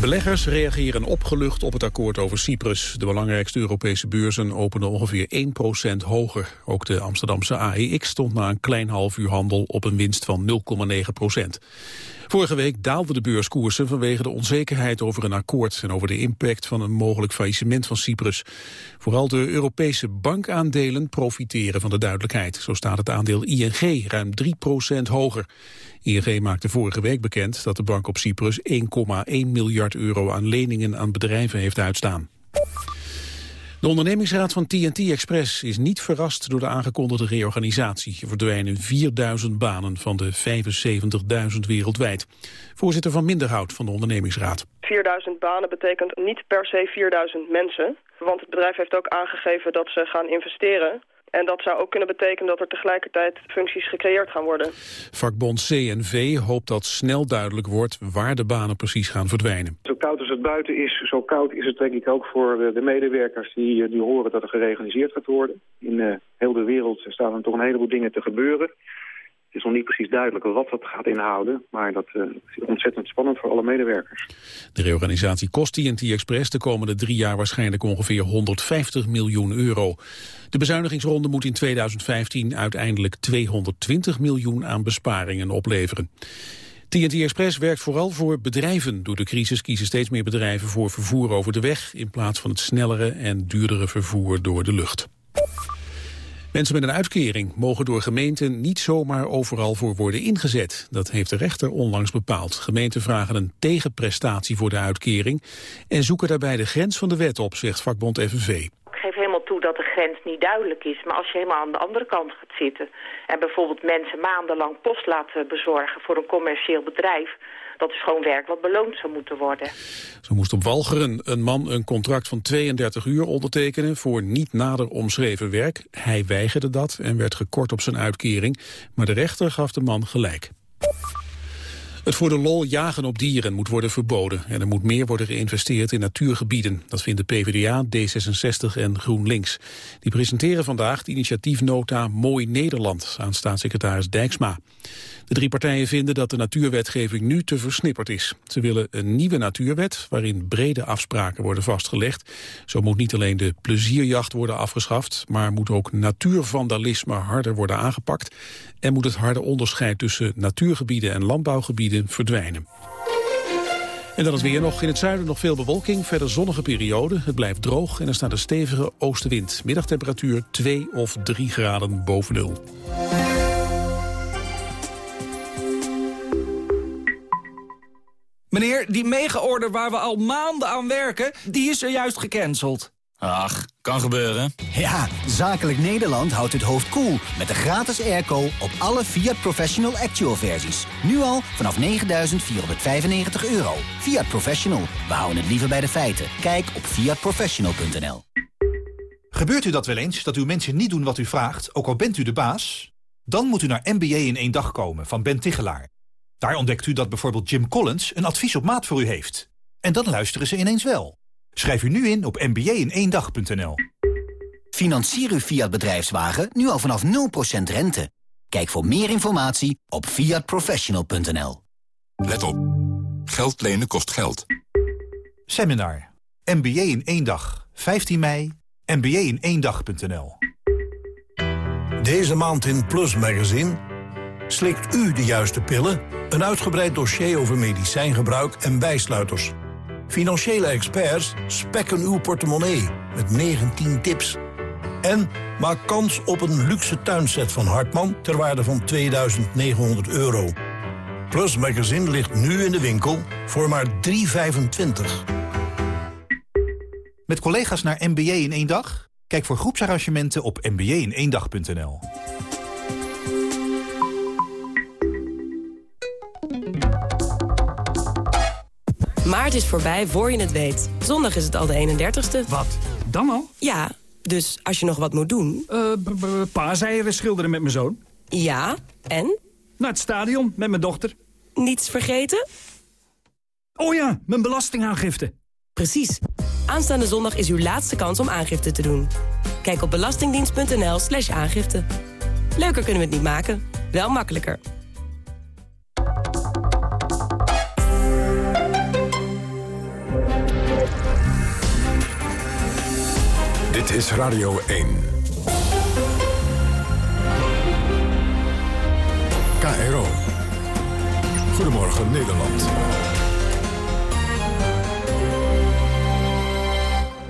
Beleggers reageren opgelucht op het akkoord over Cyprus. De belangrijkste Europese beurzen openden ongeveer 1% hoger. Ook de Amsterdamse AEX stond na een klein half uur handel op een winst van 0,9%. Vorige week daalden de beurskoersen vanwege de onzekerheid over een akkoord en over de impact van een mogelijk faillissement van Cyprus. Vooral de Europese bankaandelen profiteren van de duidelijkheid. Zo staat het aandeel ING ruim 3% hoger. ING maakte vorige week bekend dat de bank op Cyprus 1,1 miljard euro aan leningen aan bedrijven heeft uitstaan. De ondernemingsraad van TNT Express is niet verrast door de aangekondigde reorganisatie. Er verdwijnen 4000 banen van de 75.000 wereldwijd. Voorzitter van Minderhout van de ondernemingsraad. 4000 banen betekent niet per se 4000 mensen. Want het bedrijf heeft ook aangegeven dat ze gaan investeren. En dat zou ook kunnen betekenen dat er tegelijkertijd functies gecreëerd gaan worden. Vakbond CNV hoopt dat snel duidelijk wordt waar de banen precies gaan verdwijnen. Zo koud als het buiten is, zo koud is het denk ik ook voor de medewerkers die, die horen dat er gereorganiseerd gaat worden. In uh, heel de wereld staan er toch een heleboel dingen te gebeuren is nog niet precies duidelijk wat dat gaat inhouden. Maar dat uh, is ontzettend spannend voor alle medewerkers. De reorganisatie kost TNT Express de komende drie jaar waarschijnlijk ongeveer 150 miljoen euro. De bezuinigingsronde moet in 2015 uiteindelijk 220 miljoen aan besparingen opleveren. TNT Express werkt vooral voor bedrijven. Door de crisis kiezen steeds meer bedrijven voor vervoer over de weg... in plaats van het snellere en duurdere vervoer door de lucht. Mensen met een uitkering mogen door gemeenten niet zomaar overal voor worden ingezet. Dat heeft de rechter onlangs bepaald. Gemeenten vragen een tegenprestatie voor de uitkering en zoeken daarbij de grens van de wet op, zegt vakbond FNV. Ik geef helemaal toe dat de grens niet duidelijk is. Maar als je helemaal aan de andere kant gaat zitten... en bijvoorbeeld mensen maandenlang post laten bezorgen voor een commercieel bedrijf dat is gewoon werk wat beloond zou moeten worden. Zo moest op Walcheren een man een contract van 32 uur ondertekenen voor niet nader omschreven werk. Hij weigerde dat en werd gekort op zijn uitkering, maar de rechter gaf de man gelijk. Het voor de lol jagen op dieren moet worden verboden en er moet meer worden geïnvesteerd in natuurgebieden. Dat vinden PvdA, D66 en GroenLinks. Die presenteren vandaag de initiatiefnota Mooi Nederland aan staatssecretaris Dijksma. De drie partijen vinden dat de natuurwetgeving nu te versnipperd is. Ze willen een nieuwe natuurwet waarin brede afspraken worden vastgelegd. Zo moet niet alleen de plezierjacht worden afgeschaft, maar moet ook natuurvandalisme harder worden aangepakt en moet het harde onderscheid tussen natuurgebieden en landbouwgebieden verdwijnen. En dan is weer nog in het zuiden nog veel bewolking, verder zonnige periode. Het blijft droog en er staat een stevige oostenwind. Middagtemperatuur 2 of 3 graden boven nul. Meneer, die mega-order waar we al maanden aan werken, die is er juist gecanceld. Ach, kan gebeuren. Ja, Zakelijk Nederland houdt het hoofd koel cool met de gratis airco op alle Fiat Professional Actual versies. Nu al vanaf 9.495 euro. Fiat Professional, we houden het liever bij de feiten. Kijk op fiatprofessional.nl Gebeurt u dat wel eens, dat uw mensen niet doen wat u vraagt, ook al bent u de baas? Dan moet u naar MBA in één dag komen van Ben Tichelaar. Daar ontdekt u dat bijvoorbeeld Jim Collins een advies op maat voor u heeft. En dan luisteren ze ineens wel. Schrijf u nu in op mba-in-één-dag.nl. Financier uw Fiat bedrijfswagen nu al vanaf 0% rente. Kijk voor meer informatie op fiatprofessional.nl. Let op. Geld lenen kost geld. Seminar. MBA in één dag. 15 mei. mba-in-één-dag.nl. Deze maand in Plus Magazine... Slikt u de juiste pillen? Een uitgebreid dossier over medicijngebruik en bijsluiters. Financiële experts spekken uw portemonnee met 19 tips. En maak kans op een luxe tuinset van Hartman ter waarde van 2900 euro. Plus Magazine ligt nu in de winkel voor maar 3,25. Met collega's naar MBA in één dag? Kijk voor groepsarrangementen op mba-in-één-dag.nl. Maart is voorbij voor je het weet. Zondag is het al de 31ste. Wat? Dan al? Ja, dus als je nog wat moet doen... Uh, paaseieren schilderen met mijn zoon. Ja, en? Naar het stadion met mijn dochter. Niets vergeten? Oh ja, mijn belastingaangifte. Precies. Aanstaande zondag is uw laatste kans om aangifte te doen. Kijk op belastingdienst.nl slash aangifte. Leuker kunnen we het niet maken. Wel makkelijker. Dit is Radio 1. KRO. Goedemorgen Nederland.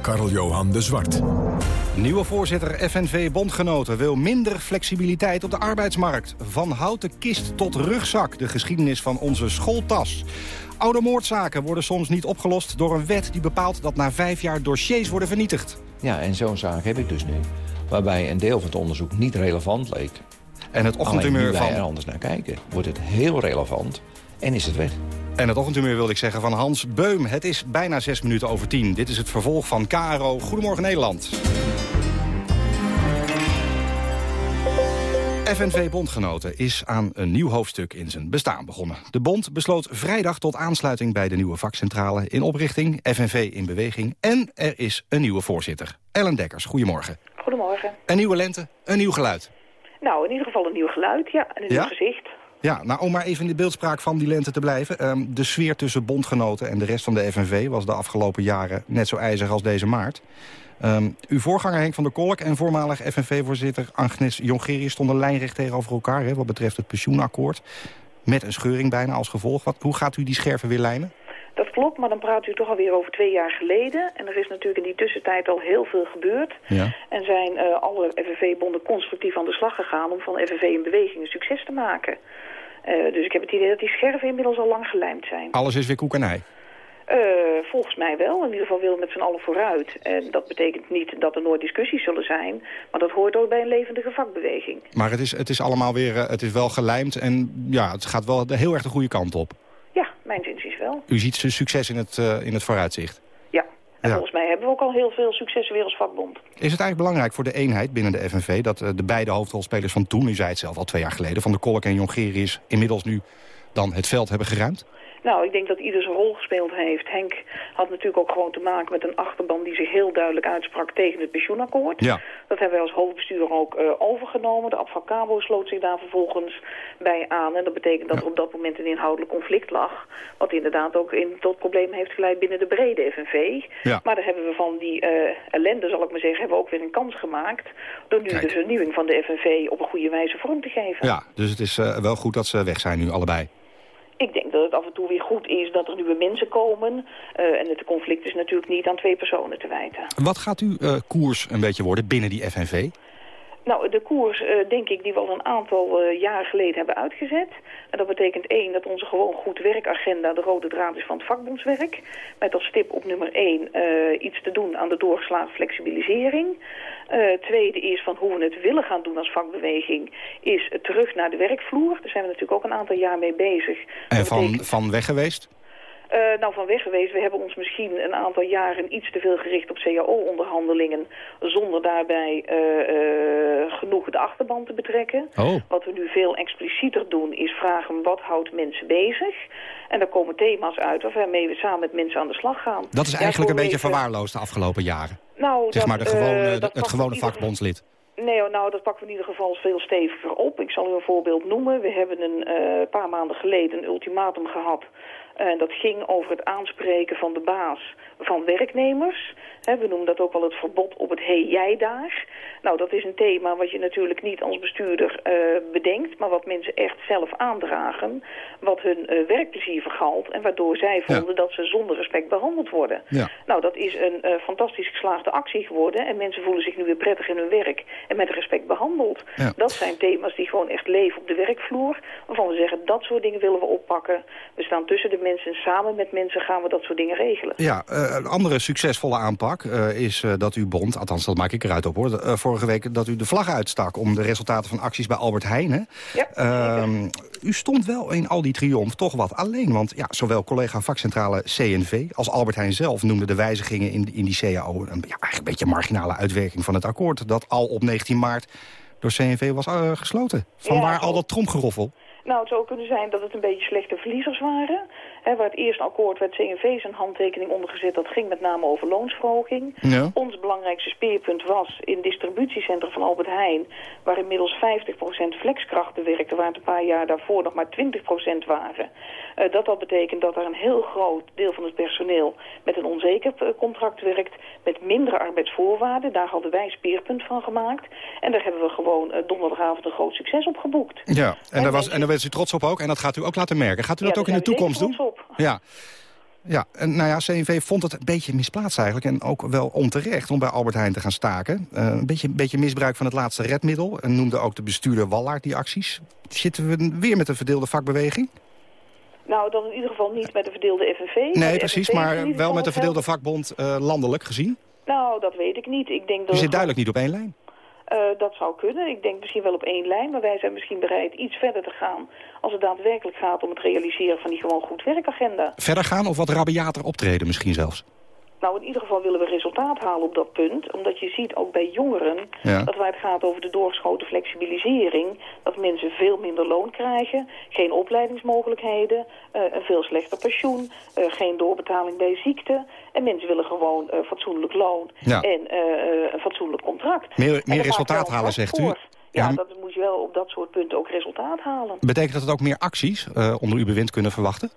Karl-Johan de Zwart. Nieuwe voorzitter FNV Bondgenoten wil minder flexibiliteit op de arbeidsmarkt. Van houten kist tot rugzak, de geschiedenis van onze schooltas. Oude moordzaken worden soms niet opgelost door een wet die bepaalt dat na vijf jaar dossiers worden vernietigd. Ja, en zo'n zaak heb ik dus nu. Waarbij een deel van het onderzoek niet relevant leek. En het wij van... er anders naar kijken, wordt het heel relevant en is het weg. En het ochtendhumeur wilde ik zeggen van Hans Beum. Het is bijna zes minuten over tien. Dit is het vervolg van KRO Goedemorgen Nederland. FNV Bondgenoten is aan een nieuw hoofdstuk in zijn bestaan begonnen. De bond besloot vrijdag tot aansluiting bij de nieuwe vakcentrale in oprichting, FNV in beweging en er is een nieuwe voorzitter. Ellen Dekkers, goedemorgen. Goedemorgen. Een nieuwe lente, een nieuw geluid. Nou, in ieder geval een nieuw geluid, ja, en een Ja? nieuw gezicht. Ja, nou om maar even in de beeldspraak van die lente te blijven. Ehm, de sfeer tussen bondgenoten en de rest van de FNV was de afgelopen jaren net zo ijzig als deze maart. Ehm, uw voorganger Henk van der Kolk en voormalig FNV-voorzitter Agnes Jongerius stonden lijnrecht tegenover elkaar hè, wat betreft het pensioenakkoord. Met een scheuring bijna als gevolg. Wat, hoe gaat u die scherven weer lijnen? Dat klopt, maar dan praat u toch alweer over twee jaar geleden. En er is natuurlijk in die tussentijd al heel veel gebeurd. Ja. En zijn eh, alle FNV-bonden constructief aan de slag gegaan om van FNV in beweging een succes te maken. Eh, dus ik heb het idee dat die scherven inmiddels al lang gelijmd zijn. Alles is weer koek en ei. Eh, volgens mij wel. In ieder geval willen we met z'n allen vooruit. En dat betekent niet dat er nooit discussies zullen zijn. Maar dat hoort ook bij een levendige vakbeweging. Maar het is, het is allemaal weer, eh, het is wel gelijmd en ja, het gaat wel de- heel erg de goede kant op. Ja, mijn inziens wel. U ziet zijn succes in het, eh, in het vooruitzicht. Ja. En Ja. volgens mij hebben we ook al heel veel succes weer als vakbond. Is het eigenlijk belangrijk voor de eenheid binnen de FNV... dat de beide hoofdrolspelers van toen, u zei het zelf al twee jaar geleden... van de Kolk en Jongerius inmiddels nu dan het veld hebben geruimd? Nou, ik denk dat ieder zijn rol gespeeld heeft. Henk had natuurlijk ook gewoon te maken met een achterban die zich heel duidelijk uitsprak tegen het pensioenakkoord. Ja. Dat hebben wij als hoofdbestuur ook eh, overgenomen. De Abfacabo sloot zich daar vervolgens bij aan. En dat betekent dat er op dat moment een inhoudelijk conflict lag. Wat inderdaad ook in, tot problemen heeft geleid binnen de brede FNV. Ja. Maar daar hebben we van die eh, ellende, zal ik maar zeggen, hebben we ook weer een kans gemaakt. Door nu de vernieuwing van de FNV op een goede wijze vorm te geven. Ja, dus het is eh, wel goed dat ze weg zijn nu, allebei. Ik denk dat het af en toe weer goed is dat er nieuwe mensen komen. Eh, en het conflict is natuurlijk niet aan twee personen te wijten. Wat gaat uw eh, koers een beetje worden binnen die FNV? Nou, de koers, eh, denk ik, die we al een aantal eh, jaren geleden hebben uitgezet. En dat betekent één, dat onze gewoon goed werkagenda de rode draad is van het vakbondswerk. Met als stip op nummer één eh, iets te doen aan de doorgeslagen flexibilisering. Tweede is van hoe we het willen gaan doen als vakbeweging, is terug naar de werkvloer. Daar zijn we natuurlijk ook een aantal jaar mee bezig. En van, betekent- van weg geweest? Eh, nou, van weg geweest. We hebben ons misschien een aantal jaren iets te veel gericht op cao-onderhandelingen... zonder daarbij eh, eh, genoeg de achterban te betrekken. Oh. Wat we nu veel explicieter doen is vragen wat houdt mensen bezig. En daar komen thema's uit waarmee we samen met mensen aan de slag gaan. Dat is eigenlijk een beetje verwaarloosd de afgelopen jaren. Nou, Zeg dat, maar de gewone, de- het gewone vakbondslid. Nee, nou, dat pakken we in ieder geval veel steviger op. Ik zal u een voorbeeld noemen. We hebben een paar maanden geleden een ultimatum gehad. En dat ging over het aanspreken van de baas van werknemers. We noemen dat ook wel het verbod op het hey jij daar. Nou, dat is een thema wat je natuurlijk niet als bestuurder eh, bedenkt... maar wat mensen echt zelf aandragen. Wat hun eh, werkplezier vergalt. En waardoor zij vonden dat ze zonder respect behandeld worden. Ja. Nou, dat is een eh, fantastisch geslaagde actie geworden. En mensen voelen zich nu weer prettig in hun werk en met respect behandeld. Ja. Dat zijn thema's die gewoon echt leven op de werkvloer. Waarvan we zeggen, dat soort dingen willen we oppakken. We staan tussen de mensen en samen met mensen gaan we dat soort dingen regelen. Ja, eh, een andere succesvolle aanpak eh, is eh, dat uw bond, althans dat maak ik eruit op hoor, vorige week dat u de vlag uitstak om de resultaten van acties bij Albert Heijn. hè? Ja, Ehm, u stond wel in al die triomf toch wat alleen, want ja, zowel collega vakcentrale CNV als Albert Heijn zelf noemden de wijzigingen in, in die CAO een, ja, eigenlijk een beetje een marginale uitwerking van het akkoord dat al op 19 maart door CNV was gesloten. Van Ja, al dat tromgeroffel? Nou, het zou kunnen zijn dat het een beetje slechte verliezers waren. Hè, waar het eerste akkoord werd CNV zijn handtekening ondergezet. Dat ging met name over loonsverhoging. Ja. Ons belangrijkste speerpunt was in distributiecentrum van Albert Heijn... waar inmiddels 50% flexkrachten werkten... waar het een paar jaar daarvoor nog maar 20% waren. Eh, dat dat betekent dat er een heel groot deel van het personeel... met een onzeker eh, contract werkt, met mindere arbeidsvoorwaarden. Daar hadden wij speerpunt van gemaakt. En daar hebben we gewoon eh, donderdagavond een groot succes op geboekt. Ja, en daar, was, en daar werd u trots op ook. En dat gaat u ook laten merken. Gaat u dat Ja, ook in de toekomst doen? trots op. Ja. Ja, en nou ja, CNV vond het een beetje misplaatst eigenlijk. En ook wel onterecht om bij Albert Heijn te gaan staken. Eh, een beetje, beetje misbruik van het laatste redmiddel. En noemde ook de bestuurder Wallaert die acties. Zitten we weer met een verdeelde vakbeweging? Nou, dan in ieder geval niet met de verdeelde FNV. Nee, precies, FNV maar wel met de verdeelde vakbond eh, landelijk gezien. Nou, dat weet ik niet. Ik denk U dat zit duidelijk niet op één lijn. Eh, dat zou kunnen. Ik denk misschien wel op één lijn. Maar wij zijn misschien bereid iets verder te gaan... als het daadwerkelijk gaat om het realiseren van die gewoon goed werkagenda. Verder gaan of wat rabiater optreden misschien zelfs? Nou, in ieder geval willen we resultaat halen op dat punt. Omdat je ziet ook bij jongeren... Ja. dat waar het gaat over de doorgeschoten flexibilisering... dat mensen veel minder loon krijgen... geen opleidingsmogelijkheden... eh, een veel slechter pensioen... eh, geen doorbetaling bij ziekte... en mensen willen gewoon eh, fatsoenlijk loon... Ja. en een fatsoenlijk contract. Meer, meer resultaat halen, zegt u. voor. Ja, Ja, dat moet je wel op dat soort punten ook resultaat halen. Betekent dat ook meer acties onder uw bewind kunnen verwachten?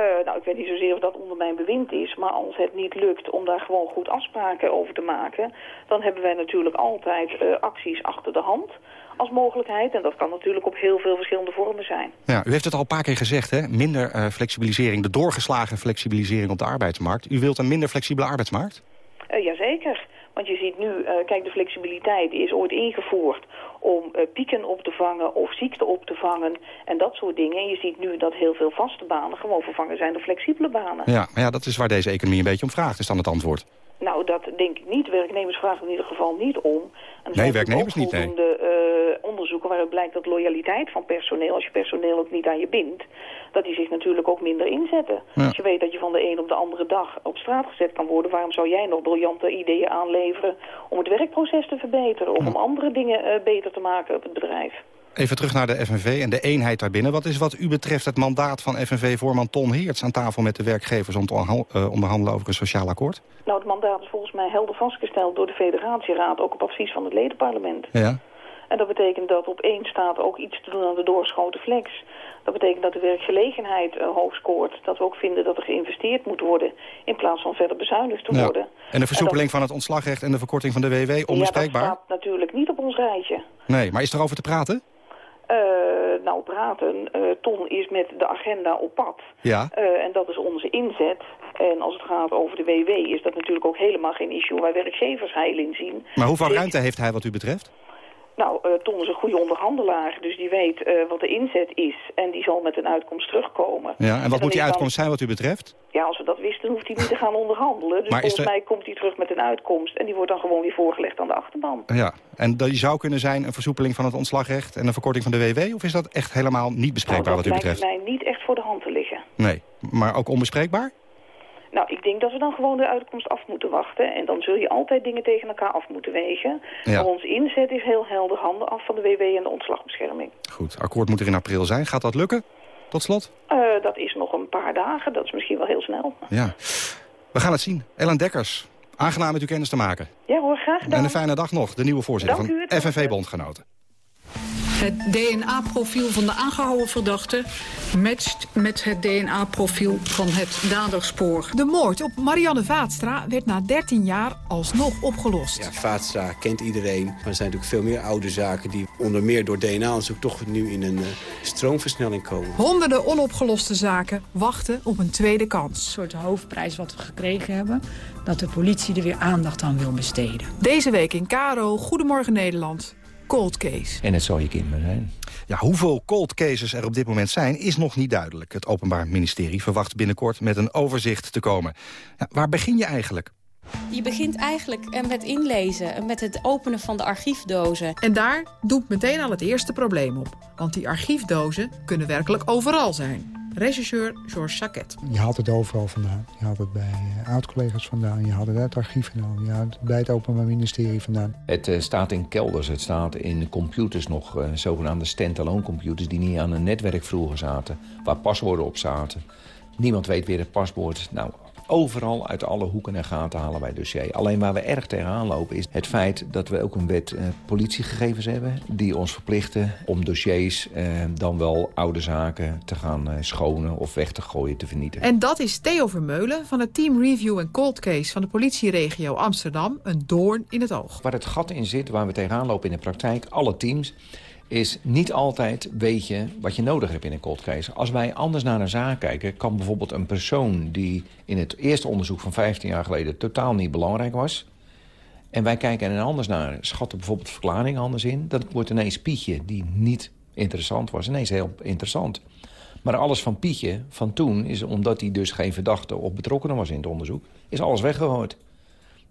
Eh, nou, ik weet niet zozeer of dat onder mijn bewind is, maar als het niet lukt om daar gewoon goed afspraken over te maken, dan hebben wij natuurlijk altijd eh, acties achter de hand als mogelijkheid. En dat kan natuurlijk op heel veel verschillende vormen zijn. Ja, u heeft het al een paar keer gezegd, hè? minder eh, flexibilisering, de doorgeslagen flexibilisering op de arbeidsmarkt. U wilt een minder flexibele arbeidsmarkt? Jazeker. Want je ziet nu, eh, kijk, de flexibiliteit is ooit ingevoerd om eh, pieken op te vangen of ziekte op te vangen en dat soort dingen. En je ziet nu dat heel veel vaste banen gewoon vervangen zijn door flexibele banen. Ja, maar ja, dat is waar deze economie een beetje om vraagt, is dan het antwoord. Nou, dat denk ik niet. Werknemers vragen in ieder geval niet om. En zijn werknemers niet, nee. eh, onderzoeken waaruit blijkt dat loyaliteit van personeel, als je personeel ook niet aan je bindt, dat die zich natuurlijk ook minder inzetten. Ja. Als je weet dat je van de een op de andere dag op straat gezet kan worden, waarom zou jij nog briljante ideeën aanleveren om het werkproces te verbeteren of om andere dingen eh, beter te maken op het bedrijf? Even terug naar de FNV en de eenheid daarbinnen. Wat is wat u betreft het mandaat van FNV-voorman Ton Heerts... aan tafel met de werkgevers om te eh, onderhandelen over een sociaal akkoord? Nou, het mandaat is volgens mij helder vastgesteld door de federatieraad, ook op advies van het ledenparlement. Ja. En dat betekent dat op één staat ook iets te doen aan de doorschoten flex. Dat betekent dat de werkgelegenheid eh, hoog scoort. Dat we ook vinden dat er geïnvesteerd moet worden in plaats van verder bezuinigd te Ja. worden. En de versoepeling van het ontslagrecht en de verkorting van de WW, Ja, onbespreekbaar? dat staat natuurlijk niet op ons rijtje. Nee, maar is er over te praten? Eh, nou, praten. eh, Ton is met de agenda op pad. Ja. Eh, en dat is onze inzet. En als het gaat over de WW is dat natuurlijk ook helemaal geen issue waar werkgevers heil in zien. Maar hoeveel ruimte heeft hij wat u betreft? Nou, eh, Ton is een goede onderhandelaar, dus die weet eh, wat de inzet is. En die zal met een uitkomst terugkomen. Ja, en wat moet die dan- uitkomst zijn wat u betreft? Ja, als we dat wisten, hoeft hij niet te gaan onderhandelen. Dus Maar volgens er- mij komt hij terug met een uitkomst. En die wordt dan gewoon weer voorgelegd aan de achterban. Ja, en dat zou kunnen zijn een versoepeling van het ontslagrecht... en een verkorting van de WW? Of is dat echt helemaal niet bespreekbaar nou, wat dat u lijkt betreft? mij niet echt voor de hand te liggen. Nee, maar ook onbespreekbaar? Nou, ik denk dat we dan gewoon de uitkomst af moeten wachten. En dan zul je altijd dingen tegen elkaar af moeten wegen. Ja. Maar ons inzet is heel helder handen af van de WW en de ontslagbescherming. Goed, akkoord moet er in april zijn. Gaat dat lukken? Tot slot? Eh, dat is nog een paar dagen, dat is misschien wel heel snel. Ja. We gaan het zien. Ellen Dekkers, aangenaam met u kennis te maken. Ja hoor, graag gedaan. En een fijne dag nog, de nieuwe voorzitter Dank van hetzelfde. FNV-bondgenoten. Het DNA-profiel van de aangehouden verdachte matcht met het DNA-profiel van het daderspoor. De moord op Marianne Vaatstra werd na 13 jaar alsnog opgelost. Ja, Vaatstra kent iedereen. Maar er zijn natuurlijk veel meer oude zaken die onder meer door DNA-onderzoek toch nu in een eh, stroomversnelling komen. Honderden onopgeloste zaken wachten op een tweede kans. Een soort hoofdprijs wat we gekregen hebben, dat de politie er weer aandacht aan wil besteden. Deze week in Karo, Goedemorgen Nederland, Cold Case. En het zal je kind maar zijn. Ja, hoeveel cold cases er op dit moment zijn, is nog niet duidelijk. Het Openbaar Ministerie verwacht binnenkort met een overzicht te komen. Ja, waar begin je eigenlijk? Je begint eigenlijk eh, met inlezen, eh, met het openen van de archiefdozen. En daar doet meteen al het eerste probleem op. Want die archiefdozen kunnen werkelijk overal zijn. Regisseur Georges Saket. Je haalt het overal vandaan. Je haalt het bij oud-collega's vandaan. Je haalt het uit het archief vandaan. Je haalt het bij het Openbaar Ministerie vandaan. Het eh, staat in kelders, het staat in computers nog, eh, zogenaamde stand-alone computers... die niet aan een netwerk vroeger zaten, waar paswoorden op zaten. Niemand weet weer het paspoort. Nou, overal uit alle hoeken en gaten halen wij dossier. Alleen waar we erg tegenaan lopen is het feit dat we ook een wet eh, politiegegevens hebben... die ons verplichten om dossiers, eh, dan wel oude zaken, te gaan eh, schonen of weg te gooien, te vernietigen. En dat is Theo Vermeulen van het Team Review en Cold Case van de politieregio Amsterdam een doorn in het oog. Waar het gat in zit, waar we tegenaan lopen in de praktijk, alle teams is niet altijd weet je wat je nodig hebt in een cold case. Als wij anders naar een zaak kijken... kan bijvoorbeeld een persoon die in het eerste onderzoek van 15 jaar geleden... totaal niet belangrijk was... en wij kijken er anders naar, schatten bijvoorbeeld verklaring anders in... dan wordt ineens Pietje, die niet interessant was, ineens heel interessant. Maar alles van Pietje van toen is omdat hij dus geen verdachte of betrokkenen was in het onderzoek... is alles weggegooid.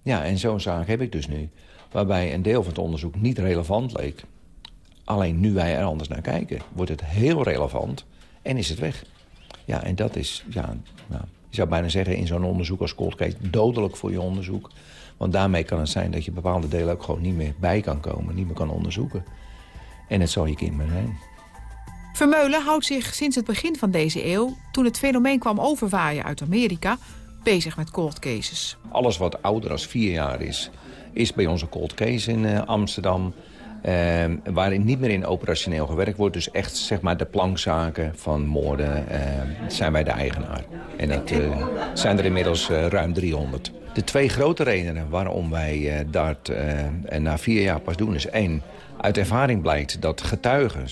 Ja, en zo'n zaak heb ik dus nu. Waarbij een deel van het onderzoek niet relevant leek. Alleen nu wij er anders naar kijken, wordt het heel relevant en is het weg. Ja, en dat is, ja, nou, je zou bijna zeggen in zo'n onderzoek als cold case... dodelijk voor je onderzoek. Want daarmee kan het zijn dat je bepaalde delen ook gewoon niet meer bij kan komen... niet meer kan onderzoeken. En het zal je kind maar zijn. Vermeulen houdt zich sinds het begin van deze eeuw... toen het fenomeen kwam overwaaien uit Amerika... bezig met cold cases. Alles wat ouder dan vier jaar is... is bij onze cold case in uh, Amsterdam... Uh, waarin niet meer in operationeel gewerkt wordt. Dus echt zeg maar de plankzaken van moorden uh, zijn wij de eigenaar. En dat uh, zijn er inmiddels eh, ruim 300. De twee grote redenen waarom wij dat na vier jaar pas doen is één... Uit ervaring blijkt dat getuigen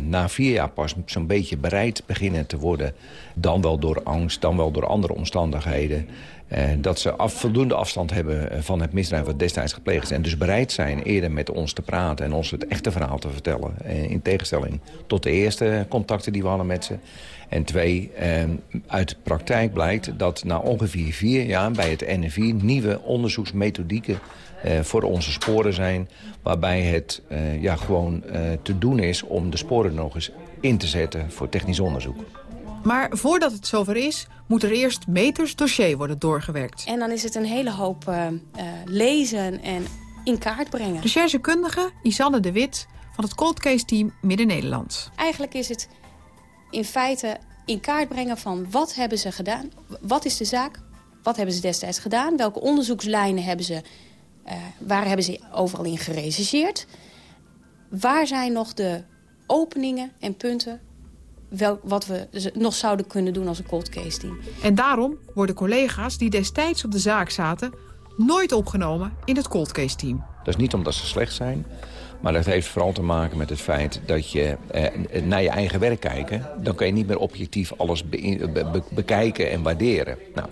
na vier jaar pas zo'n beetje bereid beginnen te worden... dan wel door angst, dan wel door andere omstandigheden... Uh, dat ze voldoende afstand hebben eh, van het misdrijf wat destijds gepleegd is. En dus bereid zijn eerder met ons te praten en ons het echte verhaal te vertellen. Uh, in tegenstelling tot de eerste contacten die we hadden met ze. En twee, uit de praktijk blijkt dat na ongeveer vier jaar bij het NFI... nieuwe onderzoeksmethodieken voor onze sporen zijn... waarbij het ja, gewoon te doen is om de sporen nog eens in te zetten voor technisch onderzoek. Maar voordat het zover is, moet er eerst meters dossier worden doorgewerkt. En dan is het een hele hoop uh, uh, lezen en in kaart brengen. Recherchekundige Isanne de Wit van het Cold Case Team Midden-Nederland. Eigenlijk is het in feite in kaart brengen van wat hebben ze gedaan. Wat is de zaak? Wat hebben ze destijds gedaan? Welke onderzoekslijnen hebben ze, uh, waar hebben ze overal in gerechercheerd? Waar zijn nog de openingen en punten wel, wat we nog zouden kunnen doen als een cold case team. En daarom worden collega's die destijds op de zaak zaten... nooit opgenomen in het cold case team. Dat is niet omdat ze slecht zijn... Maar dat heeft vooral te maken met het feit dat je eh, naar je eigen werk kijken... dan kan je niet meer objectief alles be be bekijken en waarderen. Nou,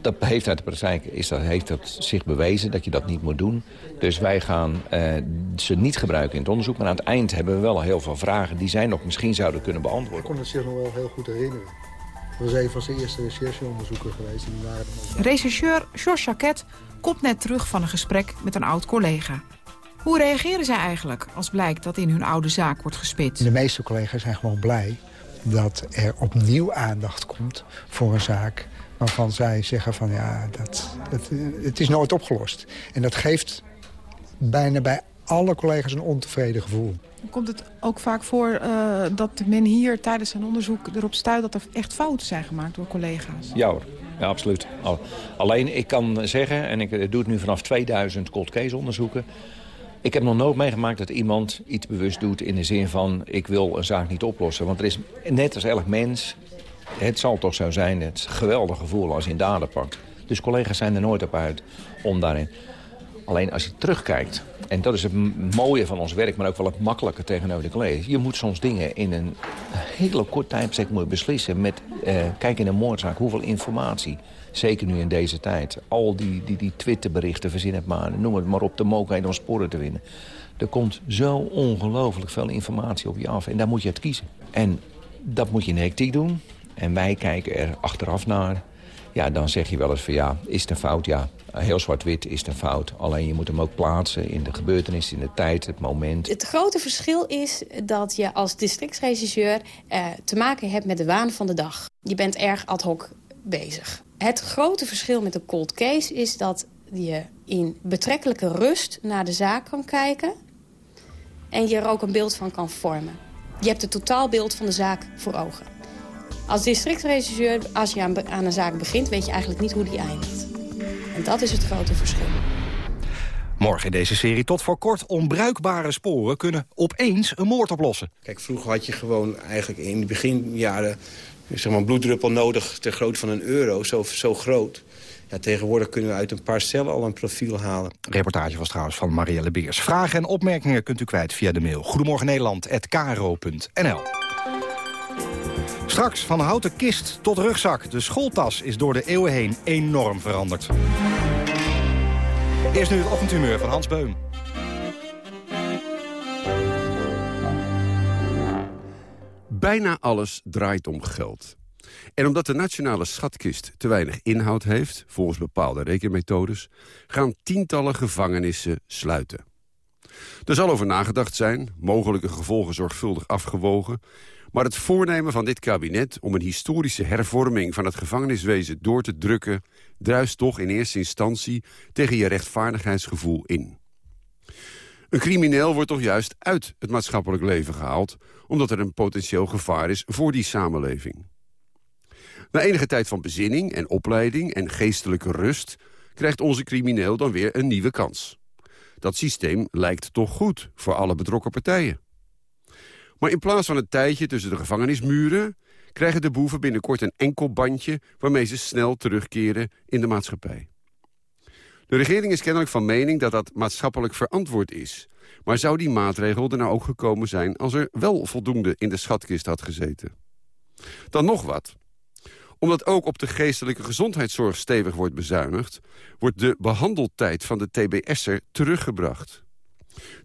dat heeft uit de praktijk is dat, heeft dat zich bewezen dat je dat niet moet doen. Dus wij gaan uh, ze niet gebruiken in het onderzoek. Maar aan het eind hebben we wel heel veel vragen die zij nog misschien zouden kunnen beantwoorden. Ik kon het zich nog wel heel goed herinneren. Dat was een van zijn eerste rechercheonderzoeken geweest. En waren Rechercheur George Jacquet komt net terug van een gesprek met een oud collega. Hoe reageren zij eigenlijk als blijkt dat in hun oude zaak wordt gespit? De meeste collega's zijn gewoon blij dat er opnieuw aandacht komt voor een zaak waarvan zij zeggen van ja, dat, dat, het is nooit opgelost. En dat geeft bijna bij alle collega's een ontevreden gevoel. Komt het ook vaak voor uh, dat men hier tijdens een onderzoek erop stuit... dat er echt fouten zijn gemaakt door collega's? Ja hoor, ja, absoluut. Alleen ik kan zeggen, en ik doe het nu vanaf 2000 cold case onderzoeken... Ik heb nog nooit meegemaakt dat iemand iets bewust doet in de zin van... ik wil een zaak niet oplossen. Want er is, net als elk mens, het zal toch zo zijn, het geweldige gevoel als je in daden pakt. Dus collega's zijn er nooit op uit om daarin... Alleen als je terugkijkt, en dat is het mooie van ons werk... maar ook wel het makkelijke tegenover de collega's... je moet soms dingen in een hele kort tijdbestek moet beslissen... met, uh, kijk in een moordzaak, hoeveel informatie... zeker nu in deze tijd, al die, die, die Twitterberichten, verzin het maar... noem het maar op, de mogelijkheid om sporen te winnen. Er komt zo ongelooflijk veel informatie op je af en daar moet je het kiezen. En dat moet je in hectiek doen. En wij kijken er achteraf naar. Ja, dan zeg je wel eens van ja, is het een fout? Ja, heel zwart-wit is het een fout. Alleen je moet hem ook plaatsen in de gebeurtenis, in de tijd, het moment. Het grote verschil is dat je als districtsregisseur eh, te maken hebt met de waan van de dag. Je bent erg ad hoc bezig. Het grote verschil met de cold case is dat je in betrekkelijke rust naar de zaak kan kijken... en je er ook een beeld van kan vormen. Je hebt het totaalbeeld van de zaak voor ogen. Als districtregisseur, als je aan, aan een zaak begint... weet je eigenlijk niet hoe die eindigt. En dat is het grote verschil. Morgen in deze serie tot voor kort onbruikbare sporen kunnen opeens een moord oplossen. Kijk, vroeger had je gewoon eigenlijk in de beginjaren zeg maar, een bloeddruppel nodig ter grootte van een euro, zo, zo groot. Ja, tegenwoordig kunnen we uit een paar cellen al een profiel halen. Reportage was trouwens van Marielle Beers. Vragen en opmerkingen kunt u kwijt via de mail. Goedemorgen Nederland@kro.nl. Straks van houten kist tot rugzak. De schooltas is door de eeuwen heen enorm veranderd. Eerst nu het ochtendhumeur van Hans Beum. Bijna alles draait om geld. En omdat de nationale schatkist te weinig inhoud heeft... volgens bepaalde rekenmethodes... gaan tientallen gevangenissen sluiten. Er zal over nagedacht zijn, mogelijke gevolgen zorgvuldig afgewogen... maar het voornemen van dit kabinet om een historische hervorming... van het gevangeniswezen door te drukken... druist toch in eerste instantie tegen je rechtvaardigheidsgevoel in. Een crimineel wordt toch juist uit het maatschappelijk leven gehaald... omdat er een potentieel gevaar is voor die samenleving. Na enige tijd van bezinning en opleiding en geestelijke rust... krijgt onze crimineel dan weer een nieuwe kans. Dat systeem lijkt toch goed voor alle betrokken partijen. Maar in plaats van een tijdje tussen de gevangenismuren... krijgen de boeven binnenkort een enkel bandje... waarmee ze snel terugkeren in de maatschappij. De regering is kennelijk van mening dat dat maatschappelijk verantwoord is. Maar zou die maatregel er nou ook gekomen zijn... als er wel voldoende in de schatkist had gezeten? Dan nog wat omdat ook op de geestelijke gezondheidszorg stevig wordt bezuinigd... wordt de behandeltijd van de TBS'er teruggebracht.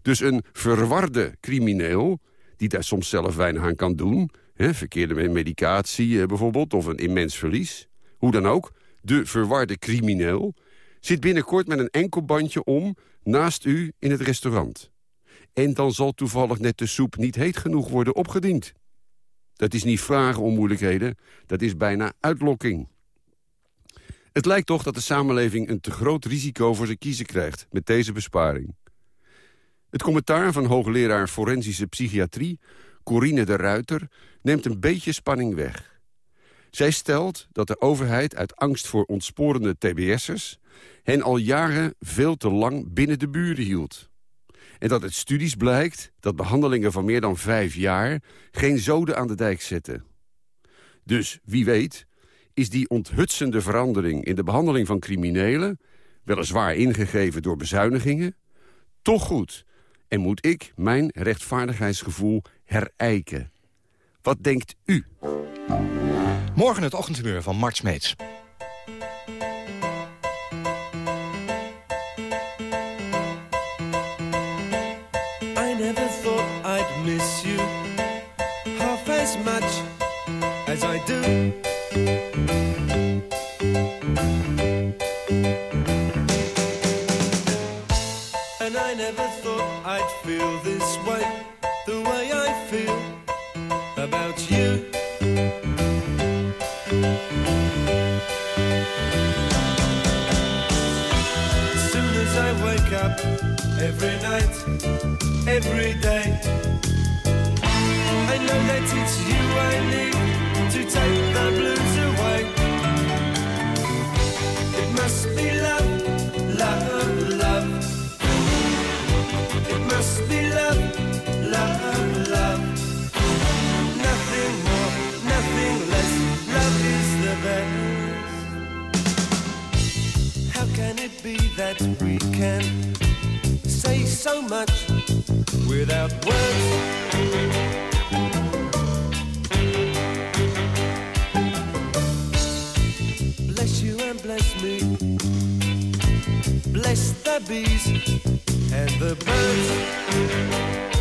Dus een verwarde crimineel, die daar soms zelf weinig aan kan doen... Hè, verkeerde medicatie eh, bijvoorbeeld, of een immens verlies... hoe dan ook, de verwarde crimineel... zit binnenkort met een enkel bandje om naast u in het restaurant. En dan zal toevallig net de soep niet heet genoeg worden opgediend. Dat is niet vragen om moeilijkheden, dat is bijna uitlokking. Het lijkt toch dat de samenleving een te groot risico voor zijn kiezen krijgt met deze besparing. Het commentaar van hoogleraar forensische psychiatrie, Corine de Ruiter, neemt een beetje spanning weg. Zij stelt dat de overheid uit angst voor ontsporende tbs'ers... hen al jaren veel te lang binnen de buren hield. En dat uit studies blijkt dat behandelingen van meer dan vijf jaar... geen zoden aan de dijk zetten. Dus, wie weet, is die onthutsende verandering... in de behandeling van criminelen... weliswaar ingegeven door bezuinigingen... toch goed en moet ik mijn rechtvaardigheidsgevoel herijken. Wat denkt u? Morgen het ochtendhumeur van Mart Smeets. I never thought I'd miss you half as much as I do. That we can say so much without words? Bless me. Bless the bees and the birds.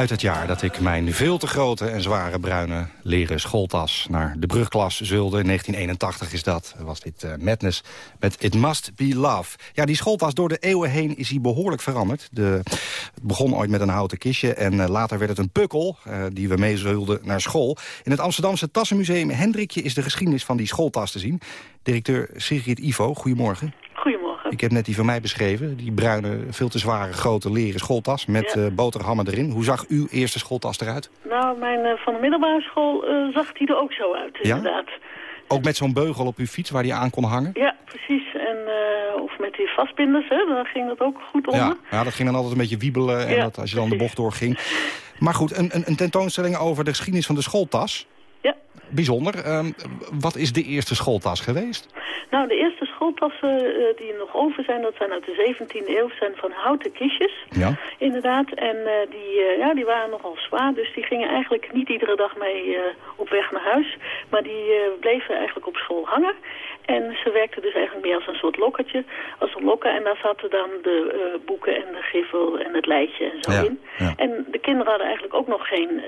Uit het jaar dat ik mijn veel te grote en zware bruine leren schooltas naar de brugklas zulde. In 1981 is dat, was dit eh, Madness met It Must Be Love. Ja, die schooltas door de eeuwen heen is hij behoorlijk veranderd. De, het begon ooit met een houten kistje en eh, later werd het een pukkel... eh, die we mee zulden naar school. In het Amsterdamse Tassenmuseum Hendrikje is de geschiedenis van die schooltas te zien. Directeur Sigrid Ivo, goedemorgen. Ik heb net die van mij beschreven. Die bruine, veel te zware, grote leren schooltas met Ja. eh, boterhammen erin. Hoe zag uw eerste schooltas eruit? Nou, mijn eh, van de middelbare school eh, zag die er ook zo uit, Ja? inderdaad. Ook met zo'n beugel op uw fiets waar die aan kon hangen? Ja, precies. En, of met die vastbinders, hè, dan ging dat ook goed onder. Ja, ja, dat ging dan altijd een beetje wiebelen en Ja, dat, als je dan de bocht doorging. Maar goed, een, een, een tentoonstelling over de geschiedenis van de schooltas. Ja. Bijzonder. Ehm, wat is de eerste schooltas geweest? Nou, de eerste schooltassen eh, die nog over zijn, dat zijn uit de 17e eeuw, zijn van houten kistjes. Ja. Inderdaad, en eh, die, eh, ja, die waren nogal zwaar, dus die gingen eigenlijk niet iedere dag mee op weg naar huis. Maar die bleven eigenlijk op school hangen. En ze werkten dus eigenlijk meer als een soort lokkertje, als een lokken. En daar zaten dan de boeken en de griffel en het lijtje en zo Ja, in. ja. En de kinderen hadden eigenlijk ook nog geen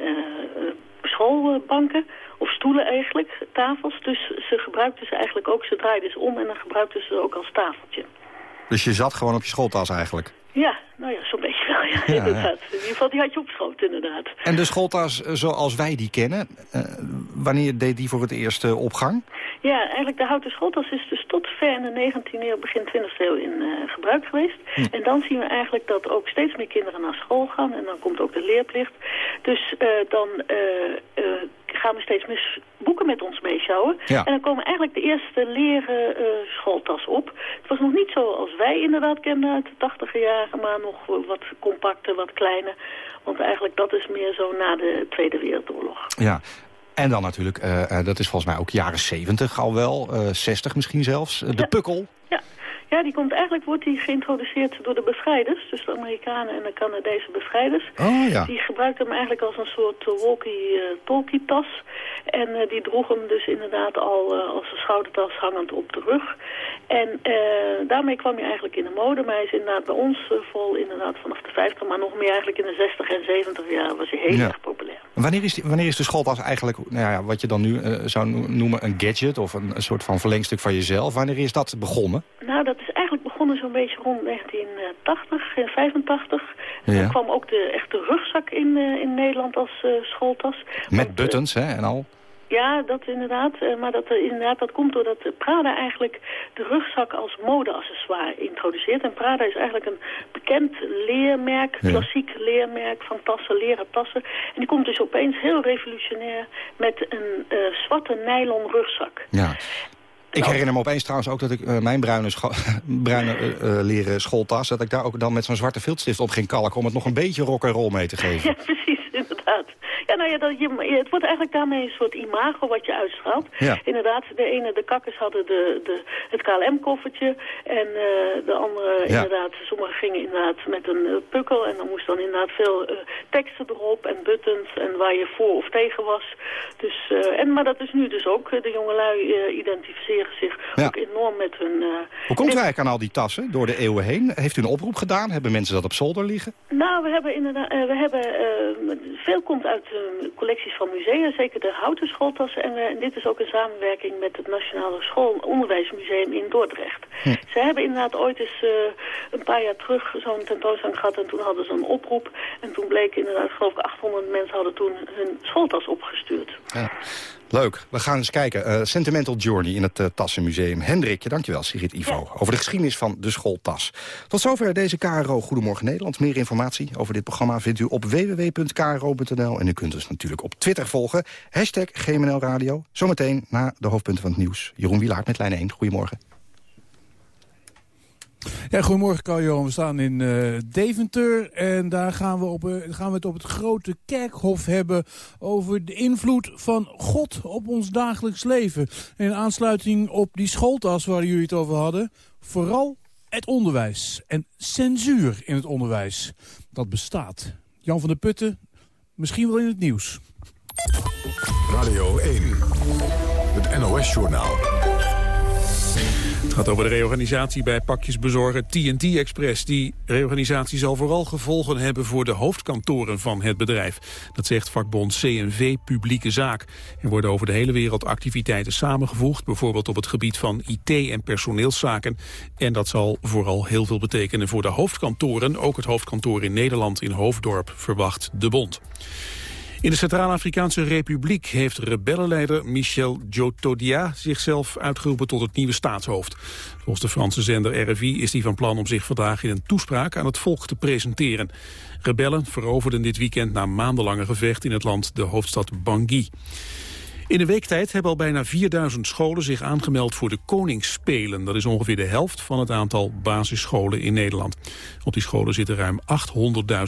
schoolbanken of stoelen eigenlijk, tafels. Dus ze gebruikten ze eigenlijk ook, ze draaiden ze om en dan gebruikten ze ze ook als tafeltje. Dus je zat gewoon op je schooltas eigenlijk. Ja, nou ja, zo'n beetje wel, ja, Ja, inderdaad. In ieder geval, die had je op schoot, inderdaad. En de schooltas eh, zoals wij die kennen, eh, wanneer deed die voor het eerst eh, opgang? Ja, eigenlijk de houten schooltas is dus tot ver in de 19e eeuw, begin 20e eeuw in gebruik geweest. Hm. En dan zien we eigenlijk dat ook steeds meer kinderen naar school gaan. En dan komt ook de leerplicht. Dus dan gaan we steeds meer boeken met ons meeschouwen. Ja. En dan komen eigenlijk de eerste leren eh, schooltas op. Het was nog niet zo als wij inderdaad kenden uit de tachtiger jaren, maar nog wat compacter, wat kleiner. Want eigenlijk dat is meer zo na de Tweede Wereldoorlog. Ja. En dan natuurlijk, eh, eh, dat is volgens mij ook jaren 70 al wel, eh 60 misschien zelfs. De pukkel. Ja, die komt eigenlijk wordt die geïntroduceerd door de bevrijders. Dus de Amerikanen en de Canadese bevrijders. Oh, ja. Die gebruikten hem eigenlijk als een soort eh, walkie-talkie-tas. En eh, die droeg hem dus inderdaad al eh, als een schoudertas hangend op de rug. En eh, daarmee kwam hij eigenlijk in de mode. Maar hij is inderdaad bij ons vol inderdaad vanaf de 50, maar nog meer eigenlijk in de 60 en 70 jaar was hij heel Ja. erg populair. Wanneer is, die, wanneer is de schooltas eigenlijk, nou ja, wat je dan nu zou no- noemen, een gadget of een, een soort van verlengstuk van jezelf? Wanneer is dat begonnen? Nou, dat is eigenlijk begonnen zo'n beetje rond 1980, en 85. Dan kwam ook de echte rugzak in, eh, in Nederland als eh, schooltas. Met buttons hè, en al. Ja, dat inderdaad. Eh, maar dat, eh, inderdaad, dat komt doordat eh, Prada eigenlijk de rugzak als modeaccessoire introduceert. En Prada is eigenlijk een bekend leermerk, klassiek leermerk van tassen, leren tassen. En die komt dus opeens heel revolutionair met een eh, zwarte nylon rugzak. Ja. Ik herinner me opeens trouwens ook dat ik eh, mijn bruine, bruine eh, eh, leren schooltas... dat ik daar ook dan met zo'n zwarte viltstift op ging kalken... om het nog een beetje rock en roll mee te geven. Ja, precies, inderdaad. Ja, nou ja, dat je, het wordt eigenlijk daarmee een soort imago wat je uitstraalt. Ja. Inderdaad, de ene, de kakkers hadden de, de, het KLM-koffertje. En eh, de andere, Ja. inderdaad, sommigen gingen inderdaad met een eh, pukkel. En dan moest dan inderdaad veel eh, teksten erop en buttons en waar je voor of tegen was. Dus, en, maar dat is nu dus ook. De jongelui identificeren zich Ja. ook enorm met hun... Hoe komt u eigenlijk aan al die tassen door de eeuwen heen? Heeft u een oproep gedaan? Hebben mensen dat op zolder liggen? Nou, we hebben inderdaad, we hebben, veel komt uit collecties van musea, zeker de houten schooltassen. En, en dit is ook een samenwerking met het Nationale School Onderwijsmuseum in Dordrecht. Hm. Ze hebben inderdaad ooit eens eh, een paar jaar terug zo'n tentoonstelling gehad en toen hadden ze een oproep. En toen bleek inderdaad, geloof ik, 800 mensen hadden toen hun schooltas opgestuurd. Ja. Leuk. We gaan eens kijken. Eh, Sentimental Journey in het uh, Tassenmuseum. Hendrik, dankjewel Sigrid Ivo. Over de geschiedenis van de schooltas. Tot zover deze KRO Goedemorgen Nederland. Meer informatie over dit programma vindt u op www.kro.nl. En u kunt ons natuurlijk op Twitter volgen. Hashtag GMNL Radio. Zometeen na de hoofdpunten van het nieuws. Jeroen Wielaert met lijn 1. Goedemorgen. Ja, goedemorgen Carlo. We staan in uh, Deventer en daar gaan we, op, uh, gaan we het op het grote kerkhof hebben over de invloed van God op ons dagelijks leven. En in aansluiting op die schooltas waar jullie het over hadden, vooral het onderwijs en censuur in het onderwijs. Dat bestaat. Jan van der Putten, misschien wel in het nieuws. Radio 1, het NOS-journaal. Het gaat over de reorganisatie bij pakjesbezorger TNT Express. Die reorganisatie zal vooral gevolgen hebben voor de hoofdkantoren van het bedrijf. Dat zegt vakbond CNV Publieke Zaak. Er worden over de hele wereld activiteiten samengevoegd. Bijvoorbeeld op het gebied van IT en personeelszaken. En dat zal vooral heel veel betekenen voor de hoofdkantoren. Ook het hoofdkantoor in Nederland in Hoofddorp verwacht de bond. In de Centraal-Afrikaanse Republiek heeft rebellenleider Michel Djotodia zichzelf uitgeroepen tot het nieuwe staatshoofd. Volgens de Franse zender RFI is hij van plan om zich vandaag in een toespraak aan het volk te presenteren. Rebellen veroverden dit weekend na maandenlange gevecht in het land de hoofdstad Bangui. In een week tijd hebben al bijna 4000 scholen zich aangemeld voor de Koningsspelen. Dat is ongeveer de helft van het aantal basisscholen in Nederland. Op die scholen zitten ruim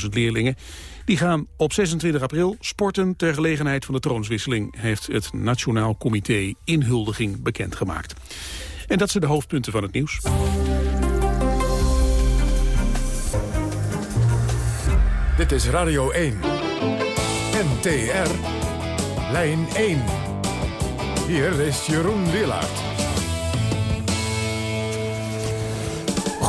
800.000 leerlingen. Die gaan op 26 april sporten ter gelegenheid van de troonswisseling... heeft het Nationaal Comité Inhuldiging bekendgemaakt. En dat zijn de hoofdpunten van het nieuws. Dit is Radio 1. NTR. Lijn 1. Hier is Jeroen Willaert.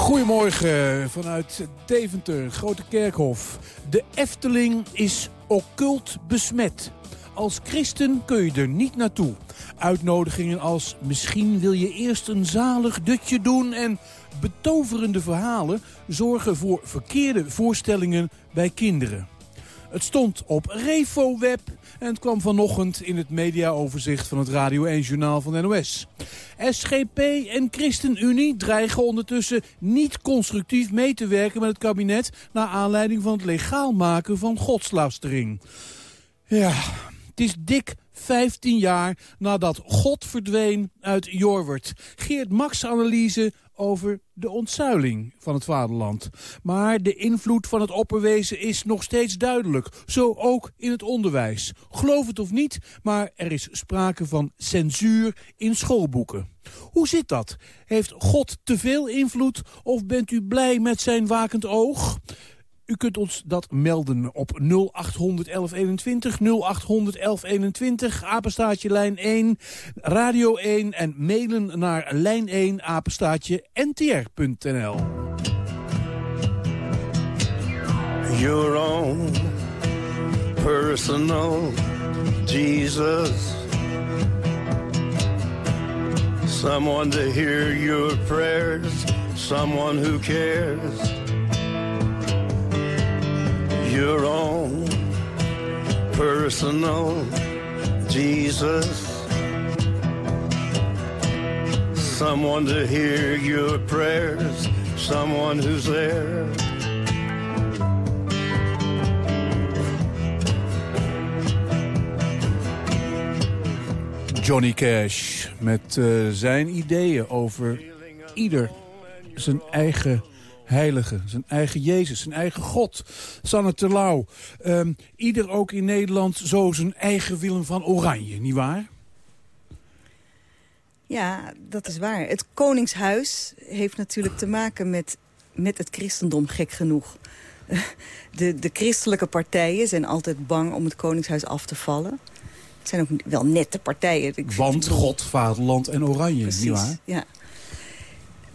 Goedemorgen vanuit Deventer, Grote Kerkhof. De Efteling is occult besmet. Als christen kun je er niet naartoe. Uitnodigingen als misschien wil je eerst een zalig dutje doen... en betoverende verhalen zorgen voor verkeerde voorstellingen bij kinderen. Het stond op RefoWeb en het kwam vanochtend in het mediaoverzicht van het Radio 1-journaal van NOS. SGP en ChristenUnie dreigen ondertussen niet constructief mee te werken met het kabinet... naar aanleiding van het legaal maken van godslastering. Ja, het is dik 15 jaar nadat God verdween uit Jorwert. Geert Max analyse over de ontzuiling van het vaderland. Maar de invloed van het opperwezen is nog steeds duidelijk. Zo ook in het onderwijs. Geloof het of niet, maar er is sprake van censuur in schoolboeken. Hoe zit dat? Heeft God te veel invloed of bent u blij met zijn wakend oog? U kunt ons dat melden op 0800 1121, 0800 1121, apenstaatje lijn 1, radio 1 en mailen naar lijn 1 apenstaatje ntr.nl. Your own personal Jesus. Someone to hear your prayers, someone who cares. Your own personal Jesus. Someone to hear your prayers, someone who's there. Johnny Cash met uh, zijn ideeën over ieder zijn eigen heilige, zijn eigen Jezus, zijn eigen God. Sanne Terlouw, um, ieder ook in Nederland zo zijn eigen Willem van Oranje, nietwaar? Ja, dat is waar. Het Koningshuis heeft natuurlijk te maken met, met het christendom, gek genoeg. De, de christelijke partijen zijn altijd bang om het Koningshuis af te vallen. Het zijn ook wel nette partijen. Ik Want God, vaderland en oranje, Precies, nietwaar? ja.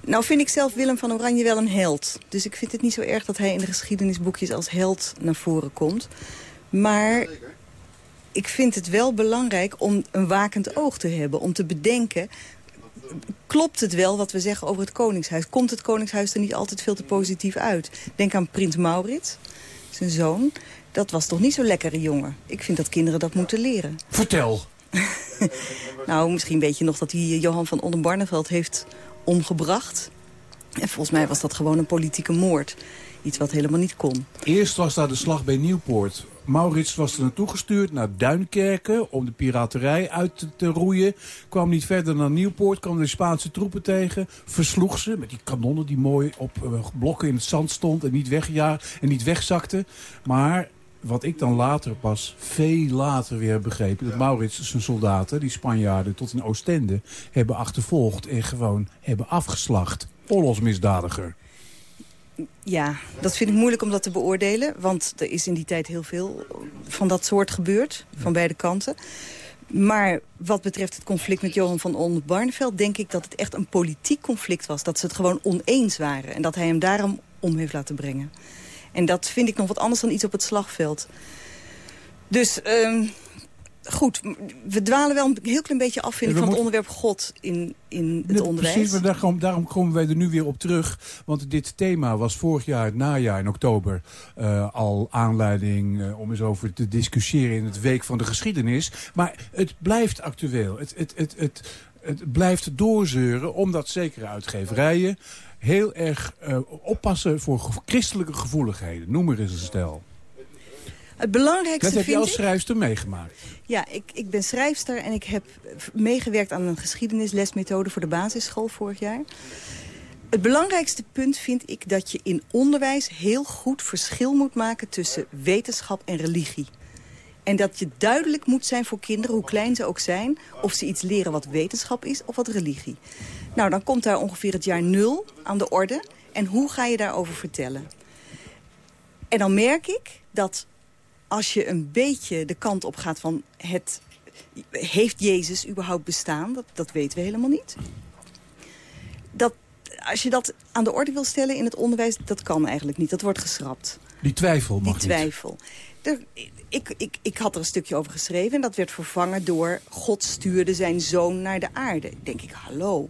Nou vind ik zelf Willem van Oranje wel een held. Dus ik vind het niet zo erg dat hij in de geschiedenisboekjes als held naar voren komt. Maar ik vind het wel belangrijk om een wakend oog te hebben. Om te bedenken, klopt het wel wat we zeggen over het Koningshuis? Komt het Koningshuis er niet altijd veel te positief uit? Denk aan Prins Maurits, zijn zoon. Dat was toch niet zo'n lekkere jongen? Ik vind dat kinderen dat moeten leren. Vertel. Nou, misschien weet je nog dat hij Johan van Oldenbarneveld heeft omgebracht. En volgens mij was dat gewoon een politieke moord. Iets wat helemaal niet kon. Eerst was daar de slag bij Nieuwpoort. Maurits was er naartoe gestuurd naar Duinkerken om de piraterij uit te, roeien. Kwam niet verder naar Nieuwpoort, kwam de Spaanse troepen tegen. Versloeg ze met die kanonnen die mooi op eh, blokken in het zand stond en niet wegjaagd en niet wegzakte. Maar wat ik dan later pas, veel later weer heb begrepen... dat Maurits zijn soldaten, die Spanjaarden, tot in Oostende... hebben achtervolgd en gewoon hebben afgeslacht. Oorlogsmisdadiger. Ja, dat vind ik moeilijk om dat te beoordelen. Want er is in die tijd heel veel van dat soort gebeurd. Van beide kanten. Maar wat betreft het conflict met Johan van Oldenbarneveld... denk ik dat het echt een politiek conflict was. Dat ze het gewoon oneens waren. En dat hij hem daarom om heeft laten brengen. En dat vind ik nog wat anders dan iets op het slagveld. Dus ehm, goed, we dwalen wel een heel klein beetje af, vind ik, van het onderwerp God in, in het onderwijs. Precies, maar daarom, daarom komen wij er nu weer op terug. Want dit thema was vorig jaar, het najaar in oktober... eh, al aanleiding eh, om eens over te discussiëren in het Week van de Geschiedenis. Maar het blijft actueel. Het, het, het, het, het blijft doorzeuren, omdat zekere uitgeverijen... heel erg eh, oppassen voor christelijke gevoeligheden. Noem er eens een stel. Het belangrijkste Dat heb je als ik... schrijfster meegemaakt. Ja, ik, ik ben schrijfster en ik heb meegewerkt aan een geschiedenislesmethode voor de basisschool vorig jaar. Het belangrijkste punt vind ik dat je in onderwijs heel goed verschil moet maken tussen wetenschap en religie. En dat je duidelijk moet zijn voor kinderen, hoe klein ze ook zijn... of ze iets leren wat wetenschap is of wat religie. Nou, dan komt daar ongeveer het jaar nul aan de orde. En hoe ga je daarover vertellen? En dan merk ik dat als je een beetje de kant op gaat van... het heeft Jezus überhaupt bestaan? Dat, dat weten we helemaal niet. Dat, als je dat aan de orde wil stellen in het onderwijs, dat kan eigenlijk niet. Dat wordt geschrapt. Die twijfel mag Die niet. twijfel. Er, ik, ik, ik had er een stukje over geschreven en dat werd vervangen door... God stuurde zijn zoon naar de aarde. denk ik, hallo,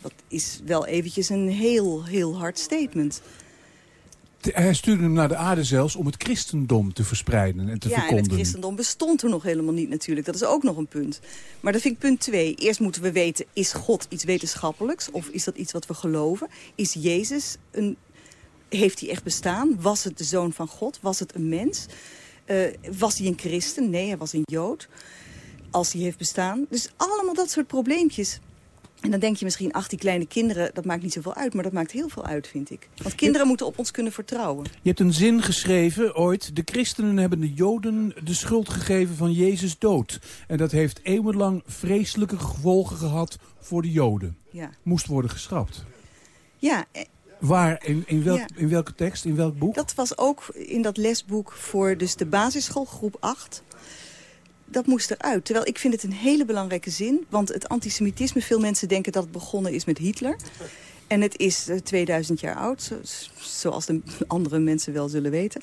dat is wel eventjes een heel, heel hard statement. Hij stuurde hem naar de aarde zelfs om het christendom te verspreiden en te ja, en verkondigen. het christendom bestond toen nog helemaal niet natuurlijk. Dat is ook nog een punt. Maar dat vind ik punt twee. Eerst moeten we weten, is God iets wetenschappelijks? Of is dat iets wat we geloven? Is Jezus een... Heeft hij echt bestaan? Was het de zoon van God? Was het een mens? Eh, was hij een christen? Nee, hij was een jood. Als hij heeft bestaan. Dus allemaal dat soort probleempjes. En dan denk je misschien, ach, die kleine kinderen, dat maakt niet zoveel uit. Maar dat maakt heel veel uit, vind ik. Want kinderen moeten op ons kunnen vertrouwen. Je hebt een zin geschreven ooit. De christenen hebben de joden de schuld gegeven van Jezus dood. En dat heeft eeuwenlang vreselijke gevolgen gehad voor de joden. Ja. Moest worden geschrapt. Ja, eh, Waar? In, in, welk, Ja. in welke tekst? In welk boek? Dat was ook in dat lesboek voor dus de basisschool, groep 8. Dat moest eruit. Terwijl ik vind het een hele belangrijke zin. Want het antisemitisme, veel mensen denken dat het begonnen is met Hitler. En het is eh, 2000 jaar oud, zo- zoals de andere mensen wel zullen weten.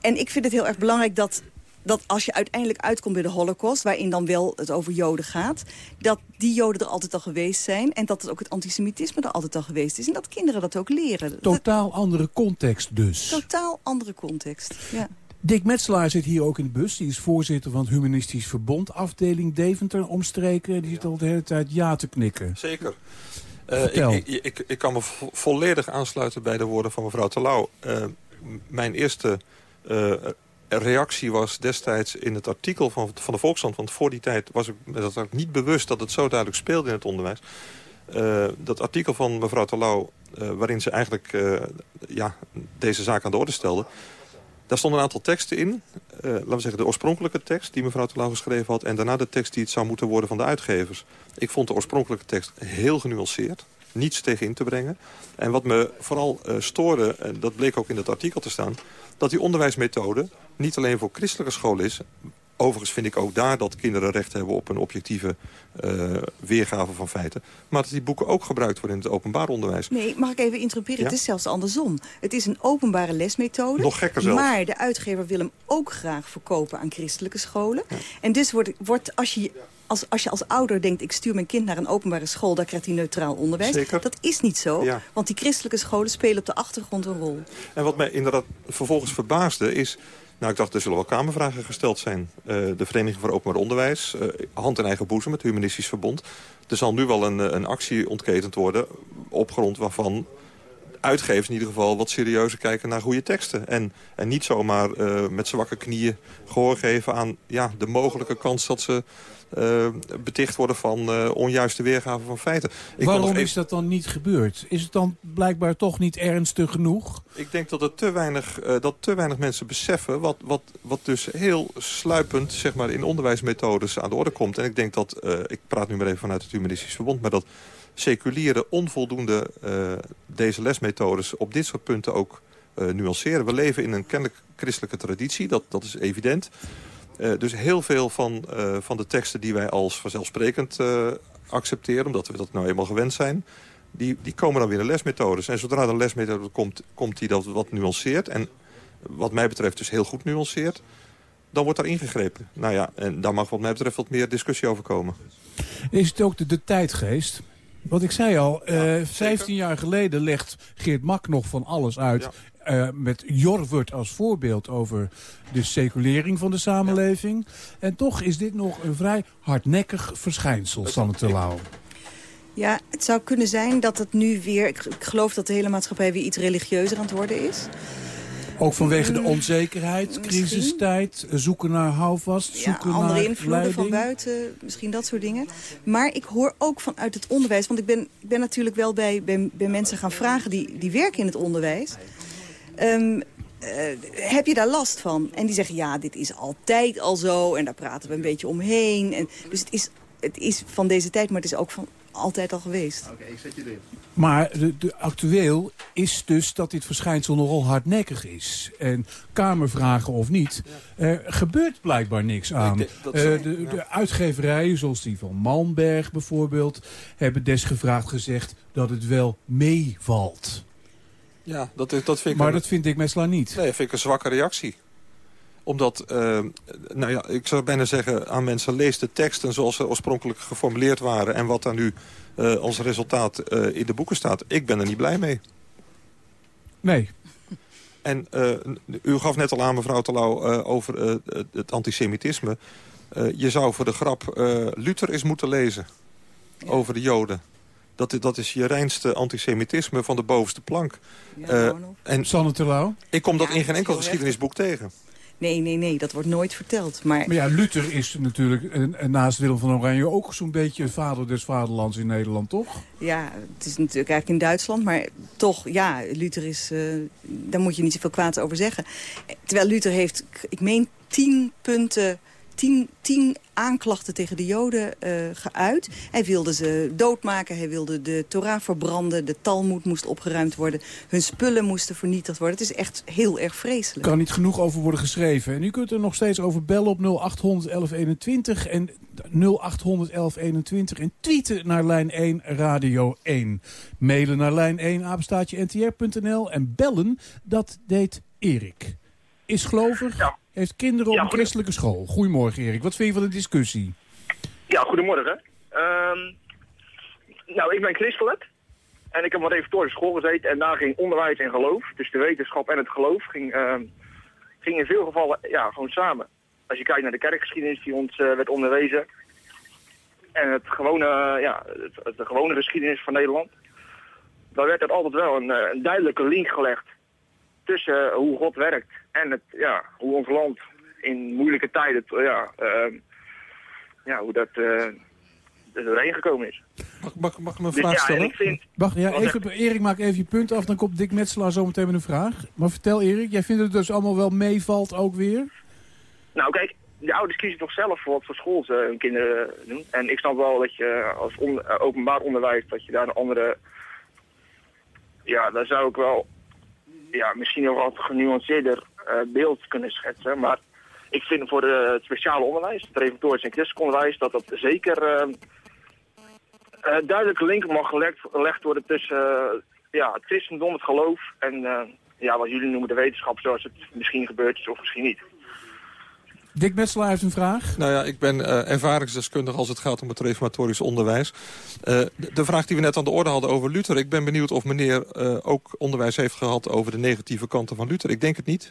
En ik vind het heel erg belangrijk dat, dat als je uiteindelijk uitkomt bij de holocaust... waarin dan wel het over joden gaat... dat die joden er altijd al geweest zijn... en dat het ook het antisemitisme er altijd al geweest is. En dat kinderen dat ook leren. Totaal andere context dus. Totaal andere context, ja. Dick Metselaar zit hier ook in de bus. Die is voorzitter van het Humanistisch Verbond, afdeling Deventer omstreken. Die zit al de hele tijd ja te knikken. Zeker. Eh, ik, ik, ik, ik kan me vo- volledig aansluiten bij de woorden van mevrouw Terlouw. Eh, mijn eerste eh, reactie was destijds in het artikel van, van de Volkskrant... want voor die tijd was ik me dat ook niet bewust dat het zo duidelijk speelde in het onderwijs. Dat artikel van mevrouw Terlouw, waarin ze eigenlijk ja, deze zaak aan de orde stelde... Daar stonden een aantal teksten in. Eh, laten we zeggen de oorspronkelijke tekst die mevrouw Terlouw geschreven had... en daarna de tekst die het zou moeten worden van de uitgevers. Ik vond de oorspronkelijke tekst heel genuanceerd. Niets tegen in te brengen. En wat me vooral eh, stoorde, en dat bleek ook in het artikel te staan... dat die onderwijsmethode niet alleen voor christelijke scholen is... Overigens vind ik ook daar dat kinderen recht hebben op een objectieve eh, weergave van feiten. Maar dat die boeken ook gebruikt worden in het openbaar onderwijs. Nee, mag ik even interrumperen? Ja? Het is zelfs andersom. Het is een openbare lesmethode. Nog gekker zelfs. Maar de uitgever wil hem ook graag verkopen aan christelijke scholen. En dus wordt, wordt als je als, als je als ouder denkt, ik stuur mijn kind naar een openbare school... daar krijgt hij neutraal onderwijs. Zeker. Dat is niet zo, Ja. want die christelijke scholen spelen op de achtergrond een rol. En wat mij inderdaad vervolgens verbaasde is... Nou, ik dacht, er zullen wel kamervragen gesteld zijn. Eh, de Vereniging voor Openbaar Onderwijs, eh, hand in eigen boezem, het Humanistisch Verbond. Er zal nu wel een, eh, een actie ontketend worden op grond waarvan uitgevers in ieder geval wat serieuzer kijken naar goede teksten. En, en niet zomaar eh, met zwakke knieën gehoor geven aan ja, de mogelijke kans dat ze beticht worden van eh, onjuiste weergave van feiten. Ik Waarom even- is dat dan niet gebeurd? Is het dan blijkbaar toch niet ernstig genoeg? Ik denk dat, er te weinig, eh, dat te weinig mensen beseffen... Wat, wat, wat dus heel sluipend zeg maar, in onderwijsmethodes aan de orde komt. En ik denk dat, eh, ik praat nu maar even vanuit het Humanistisch Verbond... maar dat seculiere onvoldoende eh, deze lesmethodes op dit soort punten ook eh, nuanceren. We leven in een kennelijk christelijke traditie, dat, dat is evident. Eh, dus heel veel van, eh, van de teksten die wij als vanzelfsprekend eh, accepteren... omdat we dat nou eenmaal gewend zijn... Die, die komen dan weer in lesmethodes. En zodra er een lesmethode komt, komt die dat wat nuanceert. En wat mij betreft dus heel goed nuanceert. Dan wordt daar ingegrepen. Nou ja, en daar mag wat mij betreft wat meer discussie over komen. Is het ook de, de tijdgeest? Wat ik zei al, eh 15 jaar geleden legt Geert Mak nog van alles uit. Eh, met Jorwert als voorbeeld over de seculering van de samenleving. En toch is dit nog een vrij hardnekkig verschijnsel, Sanne Terlouw. Ja, het zou kunnen zijn dat het nu weer... Ik, ik geloof dat de hele maatschappij weer iets religieuzer aan het worden is. Ook vanwege de Mm, onzekerheid, crisistijd, zoeken naar houvast, Ja, zoeken andere naar invloeden leiding. van buiten, misschien dat soort dingen. Maar ik hoor ook vanuit het onderwijs... want ik ben, ik ben natuurlijk wel bij, bij, bij mensen gaan vragen die, die werken in het onderwijs... Ehm, eh, heb je daar last van? En die zeggen, ja, dit is altijd al zo... en daar praten we een beetje omheen. En, dus het is, het is van deze tijd, maar het is ook van altijd al geweest. Oké, ik zet je erin. Maar de, de actueel is dus dat dit verschijnsel nogal hardnekkig is. En kamervragen of niet, er gebeurt blijkbaar niks aan. Eh, de, ja. de uitgeverijen, zoals die van Malmberg bijvoorbeeld... hebben desgevraagd gezegd dat het wel meevalt. Ja, dat, dat vind ik Maar een- dat vind ik Messla niet. Nee, vind ik een zwakke reactie. Omdat, eh, nou ja, ik zou bijna zeggen aan mensen... lees de teksten zoals ze oorspronkelijk geformuleerd waren... en wat daar nu eh, als resultaat eh, in de boeken staat. Ik ben er niet blij mee. Nee. En eh, u gaf net al aan, mevrouw Terlouw, eh, over eh, het- het antisemitisme. Eh, je zou voor de grap eh, Luther eens moeten lezen over de Joden. Dat, dat is je reinste antisemitisme van de bovenste plank. Eh, en Sanne Terlouw? Ik kom dat Ja, in geen enkel geschiedenisboek tegen. Nee, nee, nee, dat wordt nooit verteld. Maar, Maar ja, Luther is natuurlijk een, een naast Willem van Oranje ook zo'n beetje vader des vaderlands in Nederland, toch? Ja, het is natuurlijk eigenlijk in Duitsland, maar toch, ja, Luther is, eh, daar moet je niet zoveel kwaads over zeggen. Terwijl Luther heeft, ik meen, tien punten, tien, tien aanklachten tegen de Joden eh, geuit. Hij wilde ze doodmaken, hij wilde de Torah verbranden, de Talmud moest opgeruimd worden, hun spullen moesten vernietigd worden. Het is echt heel erg Er vreselijk. kan niet genoeg over worden geschreven. En u kunt er nog steeds over bellen op 0800 1121 en 0800 1121 en tweeten naar lijn 1 Radio 1. Mailen naar lijn 1 apenstaatje ntr.nl en bellen, dat deed Erik. Is gelovig, heeft kinderen op Ja, een christelijke school. Goedemorgen Erik, wat vind je van de discussie? Ja, goedemorgen. Ehm, nou, ik ben christelijk. En ik heb op een reformatorische school gezeten en daar ging onderwijs en geloof, dus de wetenschap en het geloof, ging, ehm, ging in veel gevallen ja, gewoon samen. Als je kijkt naar de kerkgeschiedenis die ons eh, werd onderwezen en het gewone, ja, het, de gewone geschiedenis van Nederland, dan werd er altijd wel een, eh, een duidelijke link gelegd tussen eh, hoe God werkt en het, ja, hoe ons land in moeilijke tijden eh, ja, ehm, ja, hoe dat eh er doorheen gekomen is. Mag, mag, mag ik me een Dus vraag ja, en stellen? ik vind... Wacht, ja, Wat even, Erik, maak even je punt af. Dan komt Dick Metselaar zo meteen met een vraag. Maar vertel Erik, jij vindt het dus allemaal wel meevalt ook weer? Nou kijk, de ouders kiezen toch zelf voor wat voor school ze hun kinderen doen. En ik snap wel dat je als on- eh, openbaar onderwijs, dat je daar een andere... Ja, daar zou ik wel ja, misschien nog wat genuanceerder eh, beeld kunnen schetsen. Maar ik vind voor de, het speciale onderwijs, het reformatorisch en christelijk onderwijs, dat dat zeker eh, eh, duidelijke link mag gelegd, gelegd worden tussen eh, ja, het christendom, het geloof en eh, ja, wat jullie noemen de wetenschap, zoals het misschien gebeurd is of misschien niet. Dick Metselaar heeft een vraag. Nou ja, ik ben eh, ervaringsdeskundig als het gaat om het reformatorisch onderwijs. Eh, de, de vraag die we net aan de orde hadden over Luther... ik ben benieuwd of meneer eh, ook onderwijs heeft gehad over de negatieve kanten van Luther. Ik denk het niet.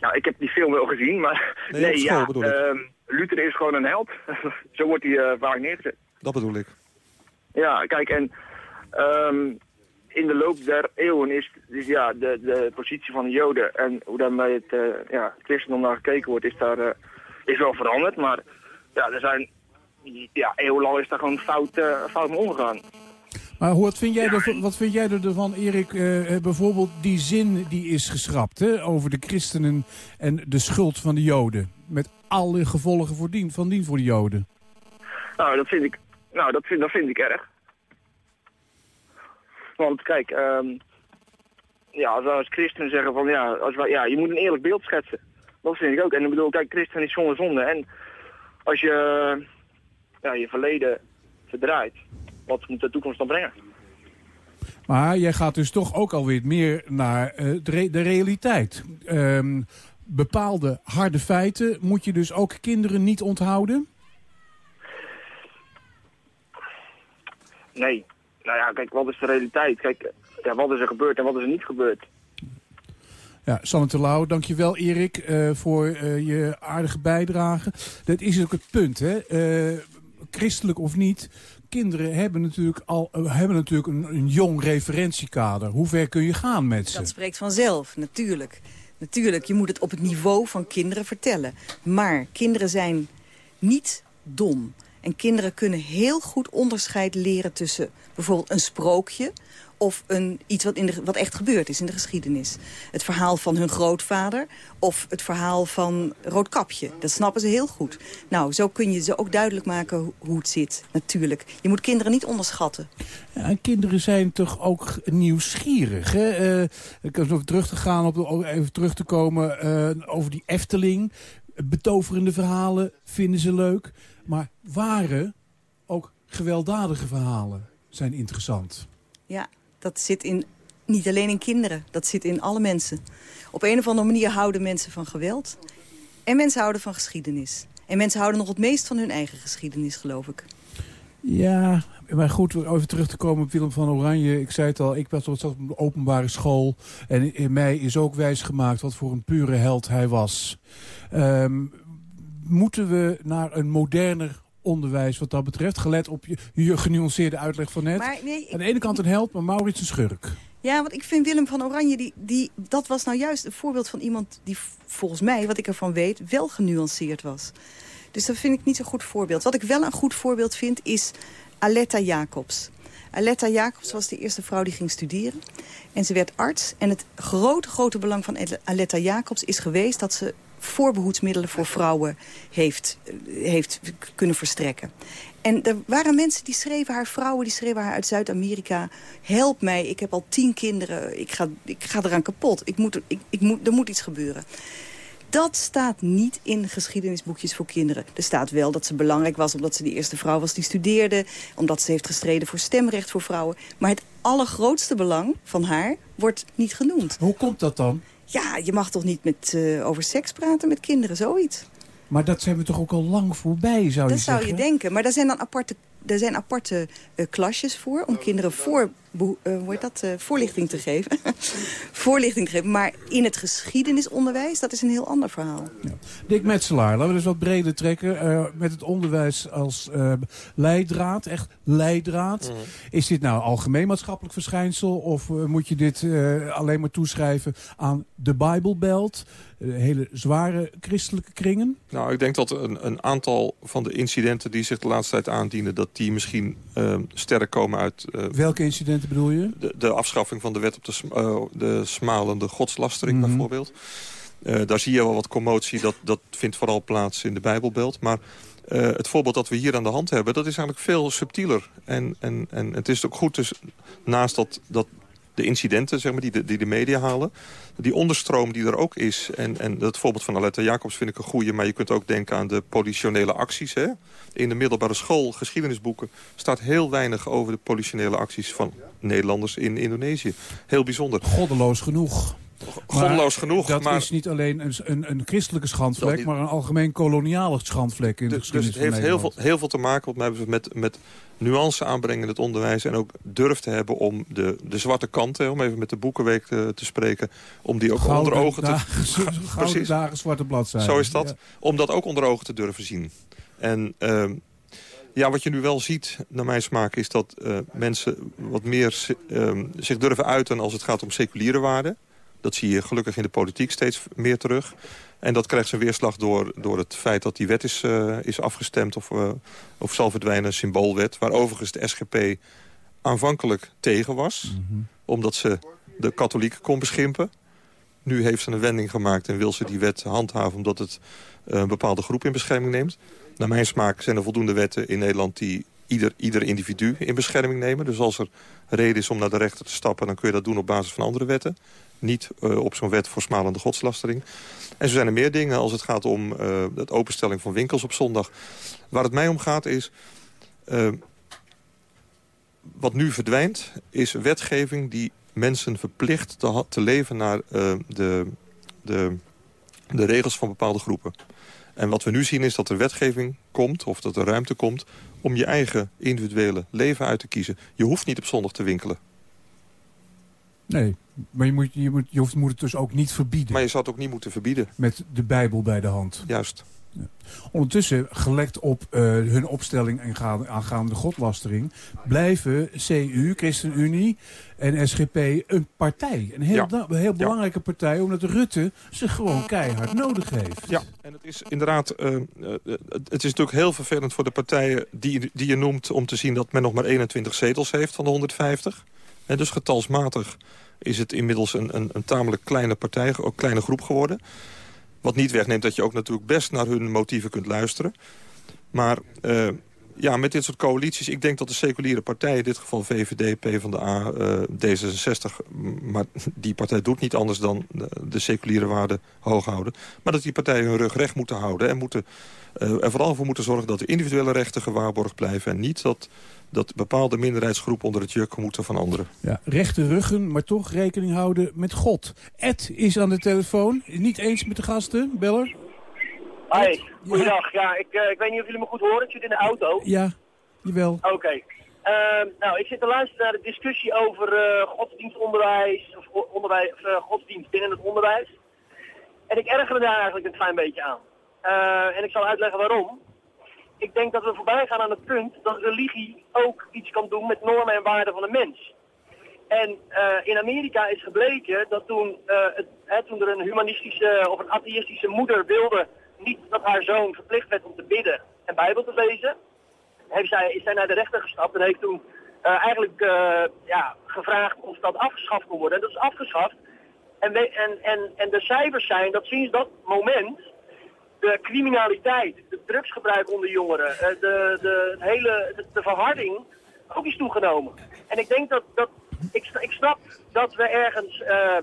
Nou, ik heb die film wel gezien, maar Nee, nee, op school ja, ehm, Luther is gewoon een held. Zo wordt hij eh, vaak neergezet. Dat bedoel ik. Ja, kijk, en ehm, in de loop der eeuwen is dus ja, de, de positie van de Joden en hoe dan bij het, eh, ja, het christendom naar gekeken wordt, is daar eh, is wel veranderd. Maar ja, er zijn, ja, eeuwenlang is daar gewoon fout, fout mee omgegaan. Maar wat vind jij, er, wat vind jij ervan, Erik? eh, eh, bijvoorbeeld die zin die is geschrapt hè, over de christenen en de schuld van de joden. Met alle gevolgen voor dien, van dien voor de joden. Nou, dat vind ik, nou, dat vind, dat vind ik erg. Want kijk, ehm, ja, als we als christenen zeggen van ja, als wij, ja, je moet een eerlijk beeld schetsen. Dat vind ik ook. En ik bedoel, kijk, christen is zonder zonde. En als je ja, je verleden verdraait, wat moet de toekomst dan brengen? Maar jij gaat dus toch ook alweer meer naar eh, de, re- de realiteit. Ehm, bepaalde harde feiten moet je dus ook kinderen niet onthouden? Nee. Nou ja, kijk, wat is de realiteit? Kijk, ja, wat is er gebeurd en wat is er niet gebeurd? Ja, Sanne Terlouw, dankjewel Erik eh, voor eh, je aardige bijdrage. Dat is ook het punt, hè. Eh, christelijk of niet, kinderen hebben natuurlijk, al, eh, hebben natuurlijk een, een jong referentiekader. Hoe ver kun je gaan met ze? Dat spreekt vanzelf, natuurlijk. Natuurlijk, je moet het op het niveau van kinderen vertellen. Maar kinderen zijn niet dom. En kinderen kunnen heel goed onderscheid leren tussen bijvoorbeeld een sprookje... of een, iets wat, in de, wat echt gebeurd is in de geschiedenis. Het verhaal van hun grootvader of het verhaal van Roodkapje. Dat snappen ze heel goed. Nou, zo kun je ze ook duidelijk maken ho- hoe het zit, natuurlijk. Je moet kinderen niet onderschatten. Ja, en kinderen zijn toch ook nieuwsgierig. Hè? Eh, ik kan even terug te gaan op de, even terug te komen eh, over die Efteling. Betoverende verhalen vinden ze leuk. Maar ware, ook gewelddadige verhalen zijn interessant. Ja, dat zit in, niet alleen in kinderen. Dat zit in alle mensen. Op een of andere manier houden mensen van geweld. En mensen houden van geschiedenis. En mensen houden nog het meest van hun eigen geschiedenis, geloof ik. Ja, maar goed, even terug te komen op Willem van Oranje. Ik zei het al, ik was op de openbare school. En in mij is ook wijsgemaakt wat voor een pure held hij was. Ehm, moeten we naar een moderner onderwijs wat dat betreft? Gelet op je, je genuanceerde uitleg van net. Maar nee, ik- Aan de ene kant een held, maar Maurits een schurk. Ja, want ik vind Willem van Oranje, die, die, dat was nou juist een voorbeeld van iemand die volgens mij, wat ik ervan weet, wel genuanceerd was. Dus dat vind ik niet zo'n goed voorbeeld. Wat ik wel een goed voorbeeld vind, is Aletta Jacobs. Aletta Jacobs was de eerste vrouw die ging studeren. En ze werd arts. En het grote, grote belang van Aletta Jacobs is geweest... dat ze voorbehoedsmiddelen voor vrouwen heeft, eh, heeft kunnen verstrekken. En er waren mensen die schreven haar, vrouwen die schreven haar uit Zuid-Amerika... help mij, ik heb al tien kinderen, ik ga, ik ga eraan kapot. Ik moet, ik, ik moet, er moet iets gebeuren. Dat staat niet in geschiedenisboekjes voor kinderen. Er staat wel dat ze belangrijk was omdat ze de eerste vrouw was die studeerde. Omdat ze heeft gestreden voor stemrecht voor vrouwen. Maar het allergrootste belang van haar wordt niet genoemd. Hoe komt dat dan? Ja, je mag toch niet met, eh, over seks praten met kinderen, zoiets. Maar dat zijn we toch ook al lang voorbij, zou je Dat zou zeggen? je denken. Maar daar zijn dan aparte, daar zijn aparte eh, klasjes voor... om kinderen voor, beho- eh, dat, eh, voorlichting te geven. voorlichting te geven. Maar in het geschiedenisonderwijs, dat is een heel ander verhaal. Dick Metselaar, laten we dus wat breder trekken. eh, met het onderwijs als eh, leidraad, echt leidraad. Mhm. Is dit nou een algemeen maatschappelijk verschijnsel? Of moet je dit eh, alleen maar toeschrijven aan de Bijbelbelt? hele zware christelijke kringen? Nou, ik denk dat een, een aantal van de incidenten die zich de laatste tijd aandienen... dat die misschien sterk komen uit... eh, Welke incidenten bedoel je? de, de afschaffing van de wet op de, eh, de smalende godslastering Mhm. bijvoorbeeld. Eh, daar zie je wel wat commotie. Dat, dat vindt vooral plaats in de Bijbelbelt. Maar eh, het voorbeeld dat we hier aan de hand hebben... dat is eigenlijk veel subtieler. En, en, en het is ook goed dus naast dat, dat de incidenten zeg maar, die, de, die de media halen... die onderstroom die er ook is. En, en dat voorbeeld van Aletta Jacobs vind ik een goede... maar je kunt ook denken aan de politionele acties. Hè? In de middelbare school, geschiedenisboeken... staat heel weinig over de politionele acties van Nederlanders in Indonesië. Heel bijzonder. Goddeloos genoeg. goddeloos genoeg. Dat maar is niet alleen een, een, een christelijke schandvlek... niet. maar een algemeen koloniale schandvlek in de Dus, dus geschiedenis het heeft heel veel, heel veel te maken wat mij betreft, met, met nuance aanbrengen in het onderwijs. En ook durf te hebben om de, de zwarte kanten, om even met de Boekenweek te, te spreken... om die ook Gouden onder ogen te... gouden dagen, zwarte bladzijden. Zo is dat. Ja. Om dat ook onder ogen te durven zien. En ehm, ja, wat je nu wel ziet, naar mijn smaak, is dat eh, mensen wat meer ehm, zich durven uiten als het gaat om seculiere waarden. Dat zie je gelukkig in de politiek steeds meer terug. En dat krijgt zijn weerslag door, door het feit dat die wet is, eh, is afgestemd of, eh, of zal verdwijnen, een symboolwet. Waar overigens de SGP aanvankelijk tegen was. Omdat ze de katholieken kon beschimpen. Nu heeft ze een wending gemaakt en wil ze die wet handhaven... omdat het een bepaalde groep in bescherming neemt. Naar mijn smaak zijn er voldoende wetten in Nederland... die ieder, ieder individu in bescherming nemen. Dus als er reden is om naar de rechter te stappen... dan kun je dat doen op basis van andere wetten. Niet eh, op zo'n wet voor smalende godslastering. En zo zijn er meer dingen als het gaat om eh het openstelling van winkels op zondag. Waar het mij om gaat is... eh, wat nu verdwijnt is wetgeving die mensen verplicht te, te leven naar de, de, de regels van bepaalde groepen. En wat we nu zien is dat er wetgeving komt, of dat er ruimte komt... om je eigen individuele leven uit te kiezen. Je hoeft niet op zondag te winkelen. Nee, maar je moet, je, moet, je hoeft, moet het dus ook niet verbieden. Maar je zou het ook niet moeten verbieden. Met de Bijbel bij de hand. Juist. Ondertussen, gelekt op eh, hun opstelling aangaande, aangaande godlastering... blijven CU, ChristenUnie en SGP een partij. Een heel, Ja. een heel belangrijke partij, omdat Rutte ze gewoon keihard nodig heeft. Ja, en het is inderdaad... eh, eh, het is natuurlijk heel vervelend voor de partijen die, die je noemt... om te zien dat men nog maar 21 zetels heeft van de 150. En dus getalsmatig is het inmiddels een, een, een tamelijk kleine partij, ook kleine groep geworden. Wat niet wegneemt dat je ook natuurlijk best naar hun motieven kunt luisteren. Maar eh, ja, met dit soort coalities, ik denk dat de seculiere partijen... in dit geval VVD, PvdA, eh D66... m- maar die partij doet niet anders dan de, seculiere waarden hoog houden. Maar dat die partijen hun rug recht moeten houden... en moeten, eh, er vooral voor moeten zorgen dat de individuele rechten gewaarborgd blijven... en niet dat, dat bepaalde minderheidsgroepen onder het juk moeten van anderen. Ja, rechte ruggen, maar toch rekening houden met God. Ed is aan de telefoon. Niet eens met de gasten, beller? Hoi, goeiedag. Ja, ik, eh, ik weet niet of jullie me goed horen. Ik zit in de auto. Ja, jawel. Oké. Ehm, nou, ik zit te luisteren naar de discussie over eh, godsdienstonderwijs, of onderwijs, eh, godsdienst binnen het onderwijs. En ik erger me daar eigenlijk een klein beetje aan. Eh, en ik zal uitleggen waarom. Ik denk dat we voorbij gaan aan het punt dat religie ook iets kan doen met normen en waarden van de mens. En eh, in Amerika is gebleken dat toen, eh, het, hè, toen er een humanistische of een atheïstische moeder wilde niet dat haar zoon verplicht werd om te bidden en Bijbel te lezen, heeft zij, is zij naar de rechter gestapt en heeft toen eh, eigenlijk ja, gevraagd of dat afgeschaft kon worden. En dat is afgeschaft. En, en, en, en de cijfers zijn dat sinds dat moment de criminaliteit, het drugsgebruik onder jongeren, eh, de, de, hele, de, verharding ook is toegenomen. En ik denk dat, dat ik, ik snap dat we ergens, eh,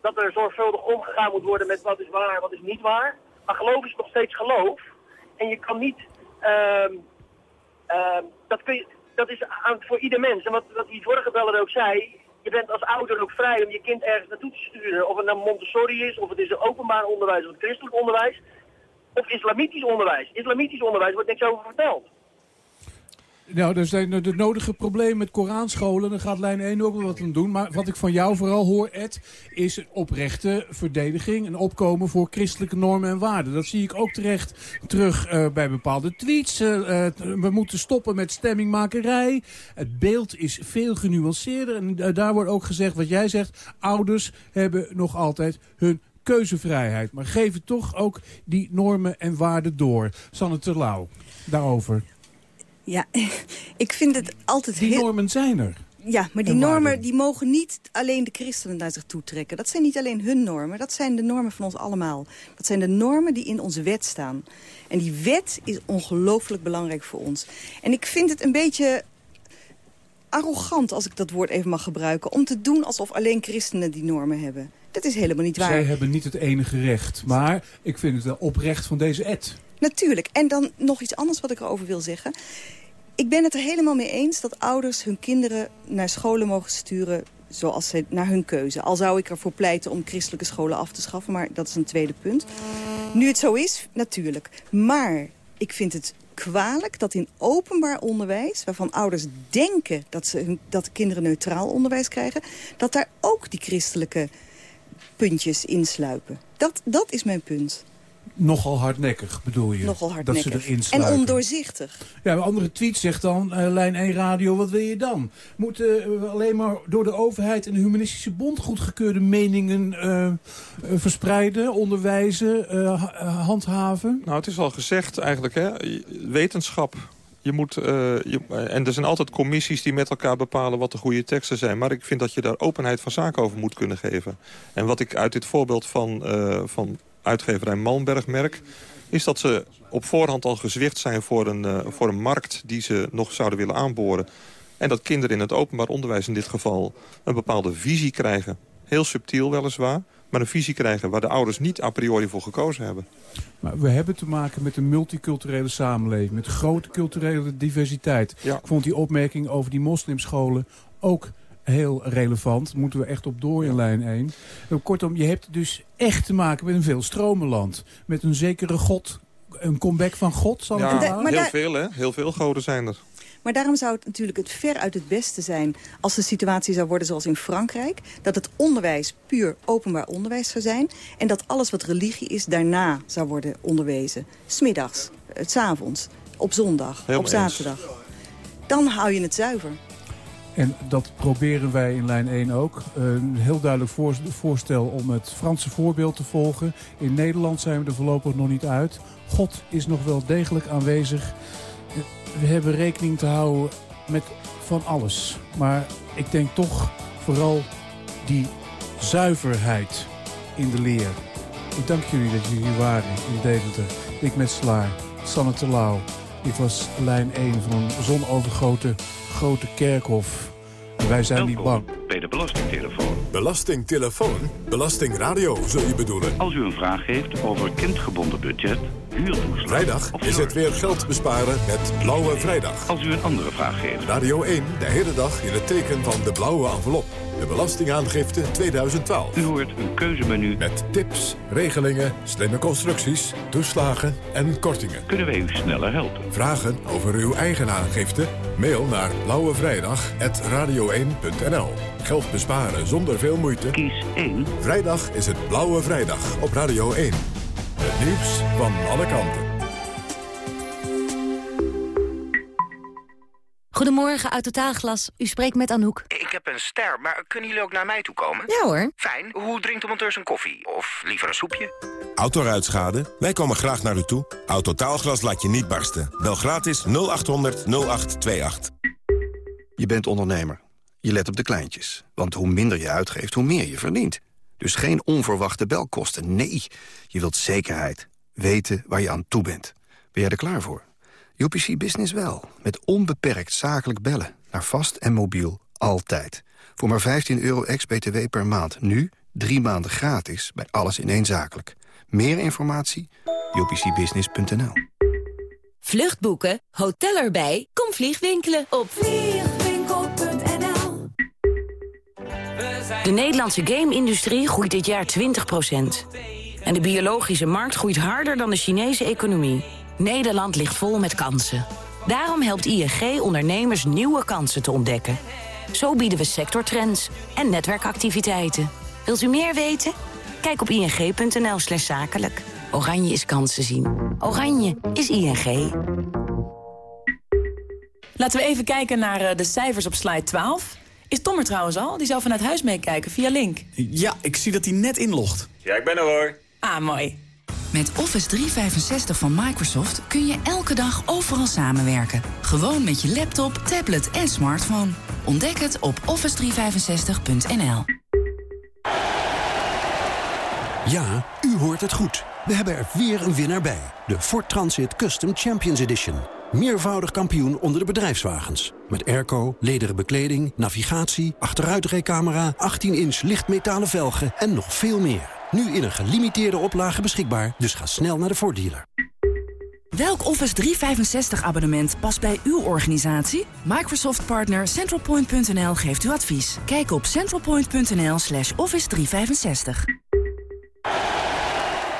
dat er zorgvuldig omgegaan moet worden met wat is waar wat is niet waar. Maar geloof is nog steeds geloof. En je kan niet, ehm, ehm, dat, kun je, dat is aan, voor ieder mens. En wat, wat die vorige beller ook zei, je bent als ouder ook vrij om je kind ergens naartoe te sturen. Of het nou Montessori is, of het is een openbaar onderwijs, of het christelijk onderwijs. Of islamitisch onderwijs. Islamitisch onderwijs wordt niks over verteld. Nou, er zijn de nodige problemen met Koranscholen. Daar gaat lijn 1 ook wel wat aan doen. Maar wat ik van jou vooral hoor, Ed, is een oprechte verdediging. Een opkomen voor christelijke normen en waarden. Dat zie ik ook terecht terug eh, bij bepaalde tweets. Eh, eh, we moeten stoppen met stemmingmakerij. Het beeld is veel genuanceerder. En daar wordt ook gezegd wat jij zegt. Ouders hebben nog altijd hun keuzevrijheid. Maar geven toch ook die normen en waarden door. Sanne Terlouw, daarover. Ja, ik vind het altijd Die heel... normen zijn er. Ja, maar die normen die mogen niet alleen de christenen naar zich toe trekken. Dat zijn niet alleen hun normen, dat zijn de normen van ons allemaal. Dat zijn de normen die in onze wet staan. En die wet is ongelooflijk belangrijk voor ons. En ik vind het een beetje arrogant, als ik dat woord even mag gebruiken... om te doen alsof alleen christenen die normen hebben. Dat is helemaal niet waar. Zij hebben niet het enige recht. Maar ik vind het wel oprecht van deze Ed. Natuurlijk. En dan nog iets anders wat ik erover wil zeggen. Ik ben het er helemaal mee eens dat ouders hun kinderen naar scholen mogen sturen... zoals ze naar hun keuze. Al zou ik ervoor pleiten om christelijke scholen af te schaffen, maar dat is een tweede punt. Nu het zo is, natuurlijk. Maar ik vind het kwalijk dat in openbaar onderwijs... waarvan ouders denken dat, ze dat de kinderen neutraal onderwijs krijgen... dat daar ook die christelijke puntjes insluipen. Dat, dat is mijn punt. Nogal hardnekkig, bedoel je? Nogal Dat hardnekkig. ze erin en ondoorzichtig. Ja, een andere tweet zegt dan, eh, lijn 1 radio, wat wil je dan? Moeten we alleen maar door de overheid en de humanistische bond goedgekeurde meningen eh, eh, verspreiden, onderwijzen, eh, ha- eh, handhaven? Nou, het is al gezegd eigenlijk, hè. Wetenschap. Je moet, eh, je, en er zijn altijd commissies die met elkaar bepalen wat de goede teksten zijn. Maar ik vind dat je daar openheid van zaken over moet kunnen geven. En wat ik uit dit voorbeeld van, eh, van uitgeverij Malmberg merk... is dat ze op voorhand al gezwicht zijn voor een, eh, voor een markt... die ze nog zouden willen aanboren. En dat kinderen in het openbaar onderwijs in dit geval... een bepaalde visie krijgen. Heel subtiel weliswaar, maar een visie krijgen... waar de ouders niet a priori voor gekozen hebben. Maar we hebben te maken met een multiculturele samenleving, met grote culturele diversiteit. Ik vond die opmerking over die moslimscholen ook heel relevant. Moeten we echt op door in lijn 1. Kortom, je hebt dus echt te maken met een veel stromenland. Met een zekere god, een comeback van god, zal Ja, maar heel veel, hè? Heel veel goden zijn er. Maar daarom zou het natuurlijk het ver uit het beste zijn... als de situatie zou worden zoals in Frankrijk... dat het onderwijs puur openbaar onderwijs zou zijn... en dat alles wat religie is daarna zou worden onderwezen. Smiddags, het s avonds, op zondag, Helemaal op zaterdag. Dan hou je het zuiver. En dat proberen wij in lijn 1 ook. Een heel duidelijk voor- voorstel om het Franse voorbeeld te volgen. In Nederland zijn we er voorlopig nog niet uit. God is nog wel degelijk aanwezig. We hebben rekening te houden met van alles. Maar ik denk toch vooral die zuiverheid in de leer. Ik dank jullie dat jullie hier waren in Deventer. Ik met Slaar, Sanne Terlouw. Ik was lijn 1 van een zonovergoten grote kerkhof. En wij zijn niet bang. bij de Belastingtelefoon. Belastingtelefoon? Belastingradio, zul je bedoelen? Als u een vraag heeft over kindgebonden budget, huurtoeslag... Vrijdag of is het weer geld besparen met Blauwe Vrijdag. Als u een andere vraag heeft. Radio 1, de hele dag in het teken van de blauwe envelop. De Belastingaangifte 2012. U hoort een keuzemenu. Met tips, regelingen, slimme constructies, toeslagen en kortingen. Kunnen wij u sneller helpen? Vragen over uw eigen aangifte? Mail naar blauwevrijdag.radio1.nl Geld besparen zonder veel moeite? Kies 1. Vrijdag is het Blauwe Vrijdag op Radio 1. Het nieuws van alle kanten. Goedemorgen, uit Totaalglas. U spreekt met Anouk. Ik heb een ster, maar kunnen jullie ook naar mij toe komen? Ja hoor. Fijn. Hoe drinkt de monteur zijn koffie? Of liever een soepje? Autoruitschade? Wij komen graag naar u toe. Autotaalglas laat je niet barsten. Bel gratis 0800 0828. Je bent ondernemer. Je let op de kleintjes. Want hoe minder je uitgeeft, hoe meer je verdient. Dus geen onverwachte belkosten. Nee, je wilt zekerheid. Weten waar je aan toe bent. Ben jij er klaar voor? UPC Business wel. Met onbeperkt zakelijk bellen. Naar vast en mobiel. Altijd. Voor maar 15 euro ex-BTW per maand. Nu drie maanden gratis bij alles in één zakelijk. Meer informatie? upcbusiness.nl Vluchtboeken, hotel erbij, kom vliegwinkelen op Vliegwinkel.nl De Nederlandse game-industrie groeit dit jaar 20%. En de biologische markt groeit harder dan de Chinese economie. Nederland ligt vol met kansen. Daarom helpt ING ondernemers nieuwe kansen te ontdekken. Zo bieden we sectortrends en netwerkactiviteiten. Wilt u meer weten? Kijk op ing.nl slash zakelijk. Oranje is kansen zien. Oranje is ING. Laten we even kijken naar eh, de cijfers op slide 12. Is Tom er trouwens al? Die zou vanuit huis meekijken via Link. Ja, ik zie dat hij net inlogt. Ja, ik ben er hoor. Ah, mooi. Met Office 365 van Microsoft kun je elke dag overal samenwerken. Gewoon met je laptop, tablet en smartphone. Ontdek het op office365.nl. Ja, u hoort het goed. We hebben er weer een winnaar bij. De Ford Transit Custom Champions Edition. Meervoudig kampioen onder de bedrijfswagens. Met airco, lederen bekleding, navigatie, achteruitrijcamera... 18-inch lichtmetalen velgen en nog veel meer. Nu in een gelimiteerde oplage beschikbaar, dus ga snel naar de Ford dealer. Welk Office 365 abonnement past bij uw organisatie? Microsoft partner centralpoint.nl geeft u advies. Kijk op centralpoint.nl slash office 365.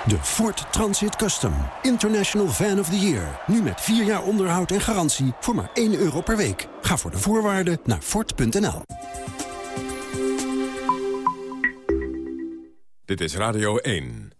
De Ford Transit Custom. International Van of the Year. Nu met 4 jaar onderhoud en garantie voor maar 1 euro per week. Ga voor de voorwaarden naar Ford.nl. Dit is Radio 1.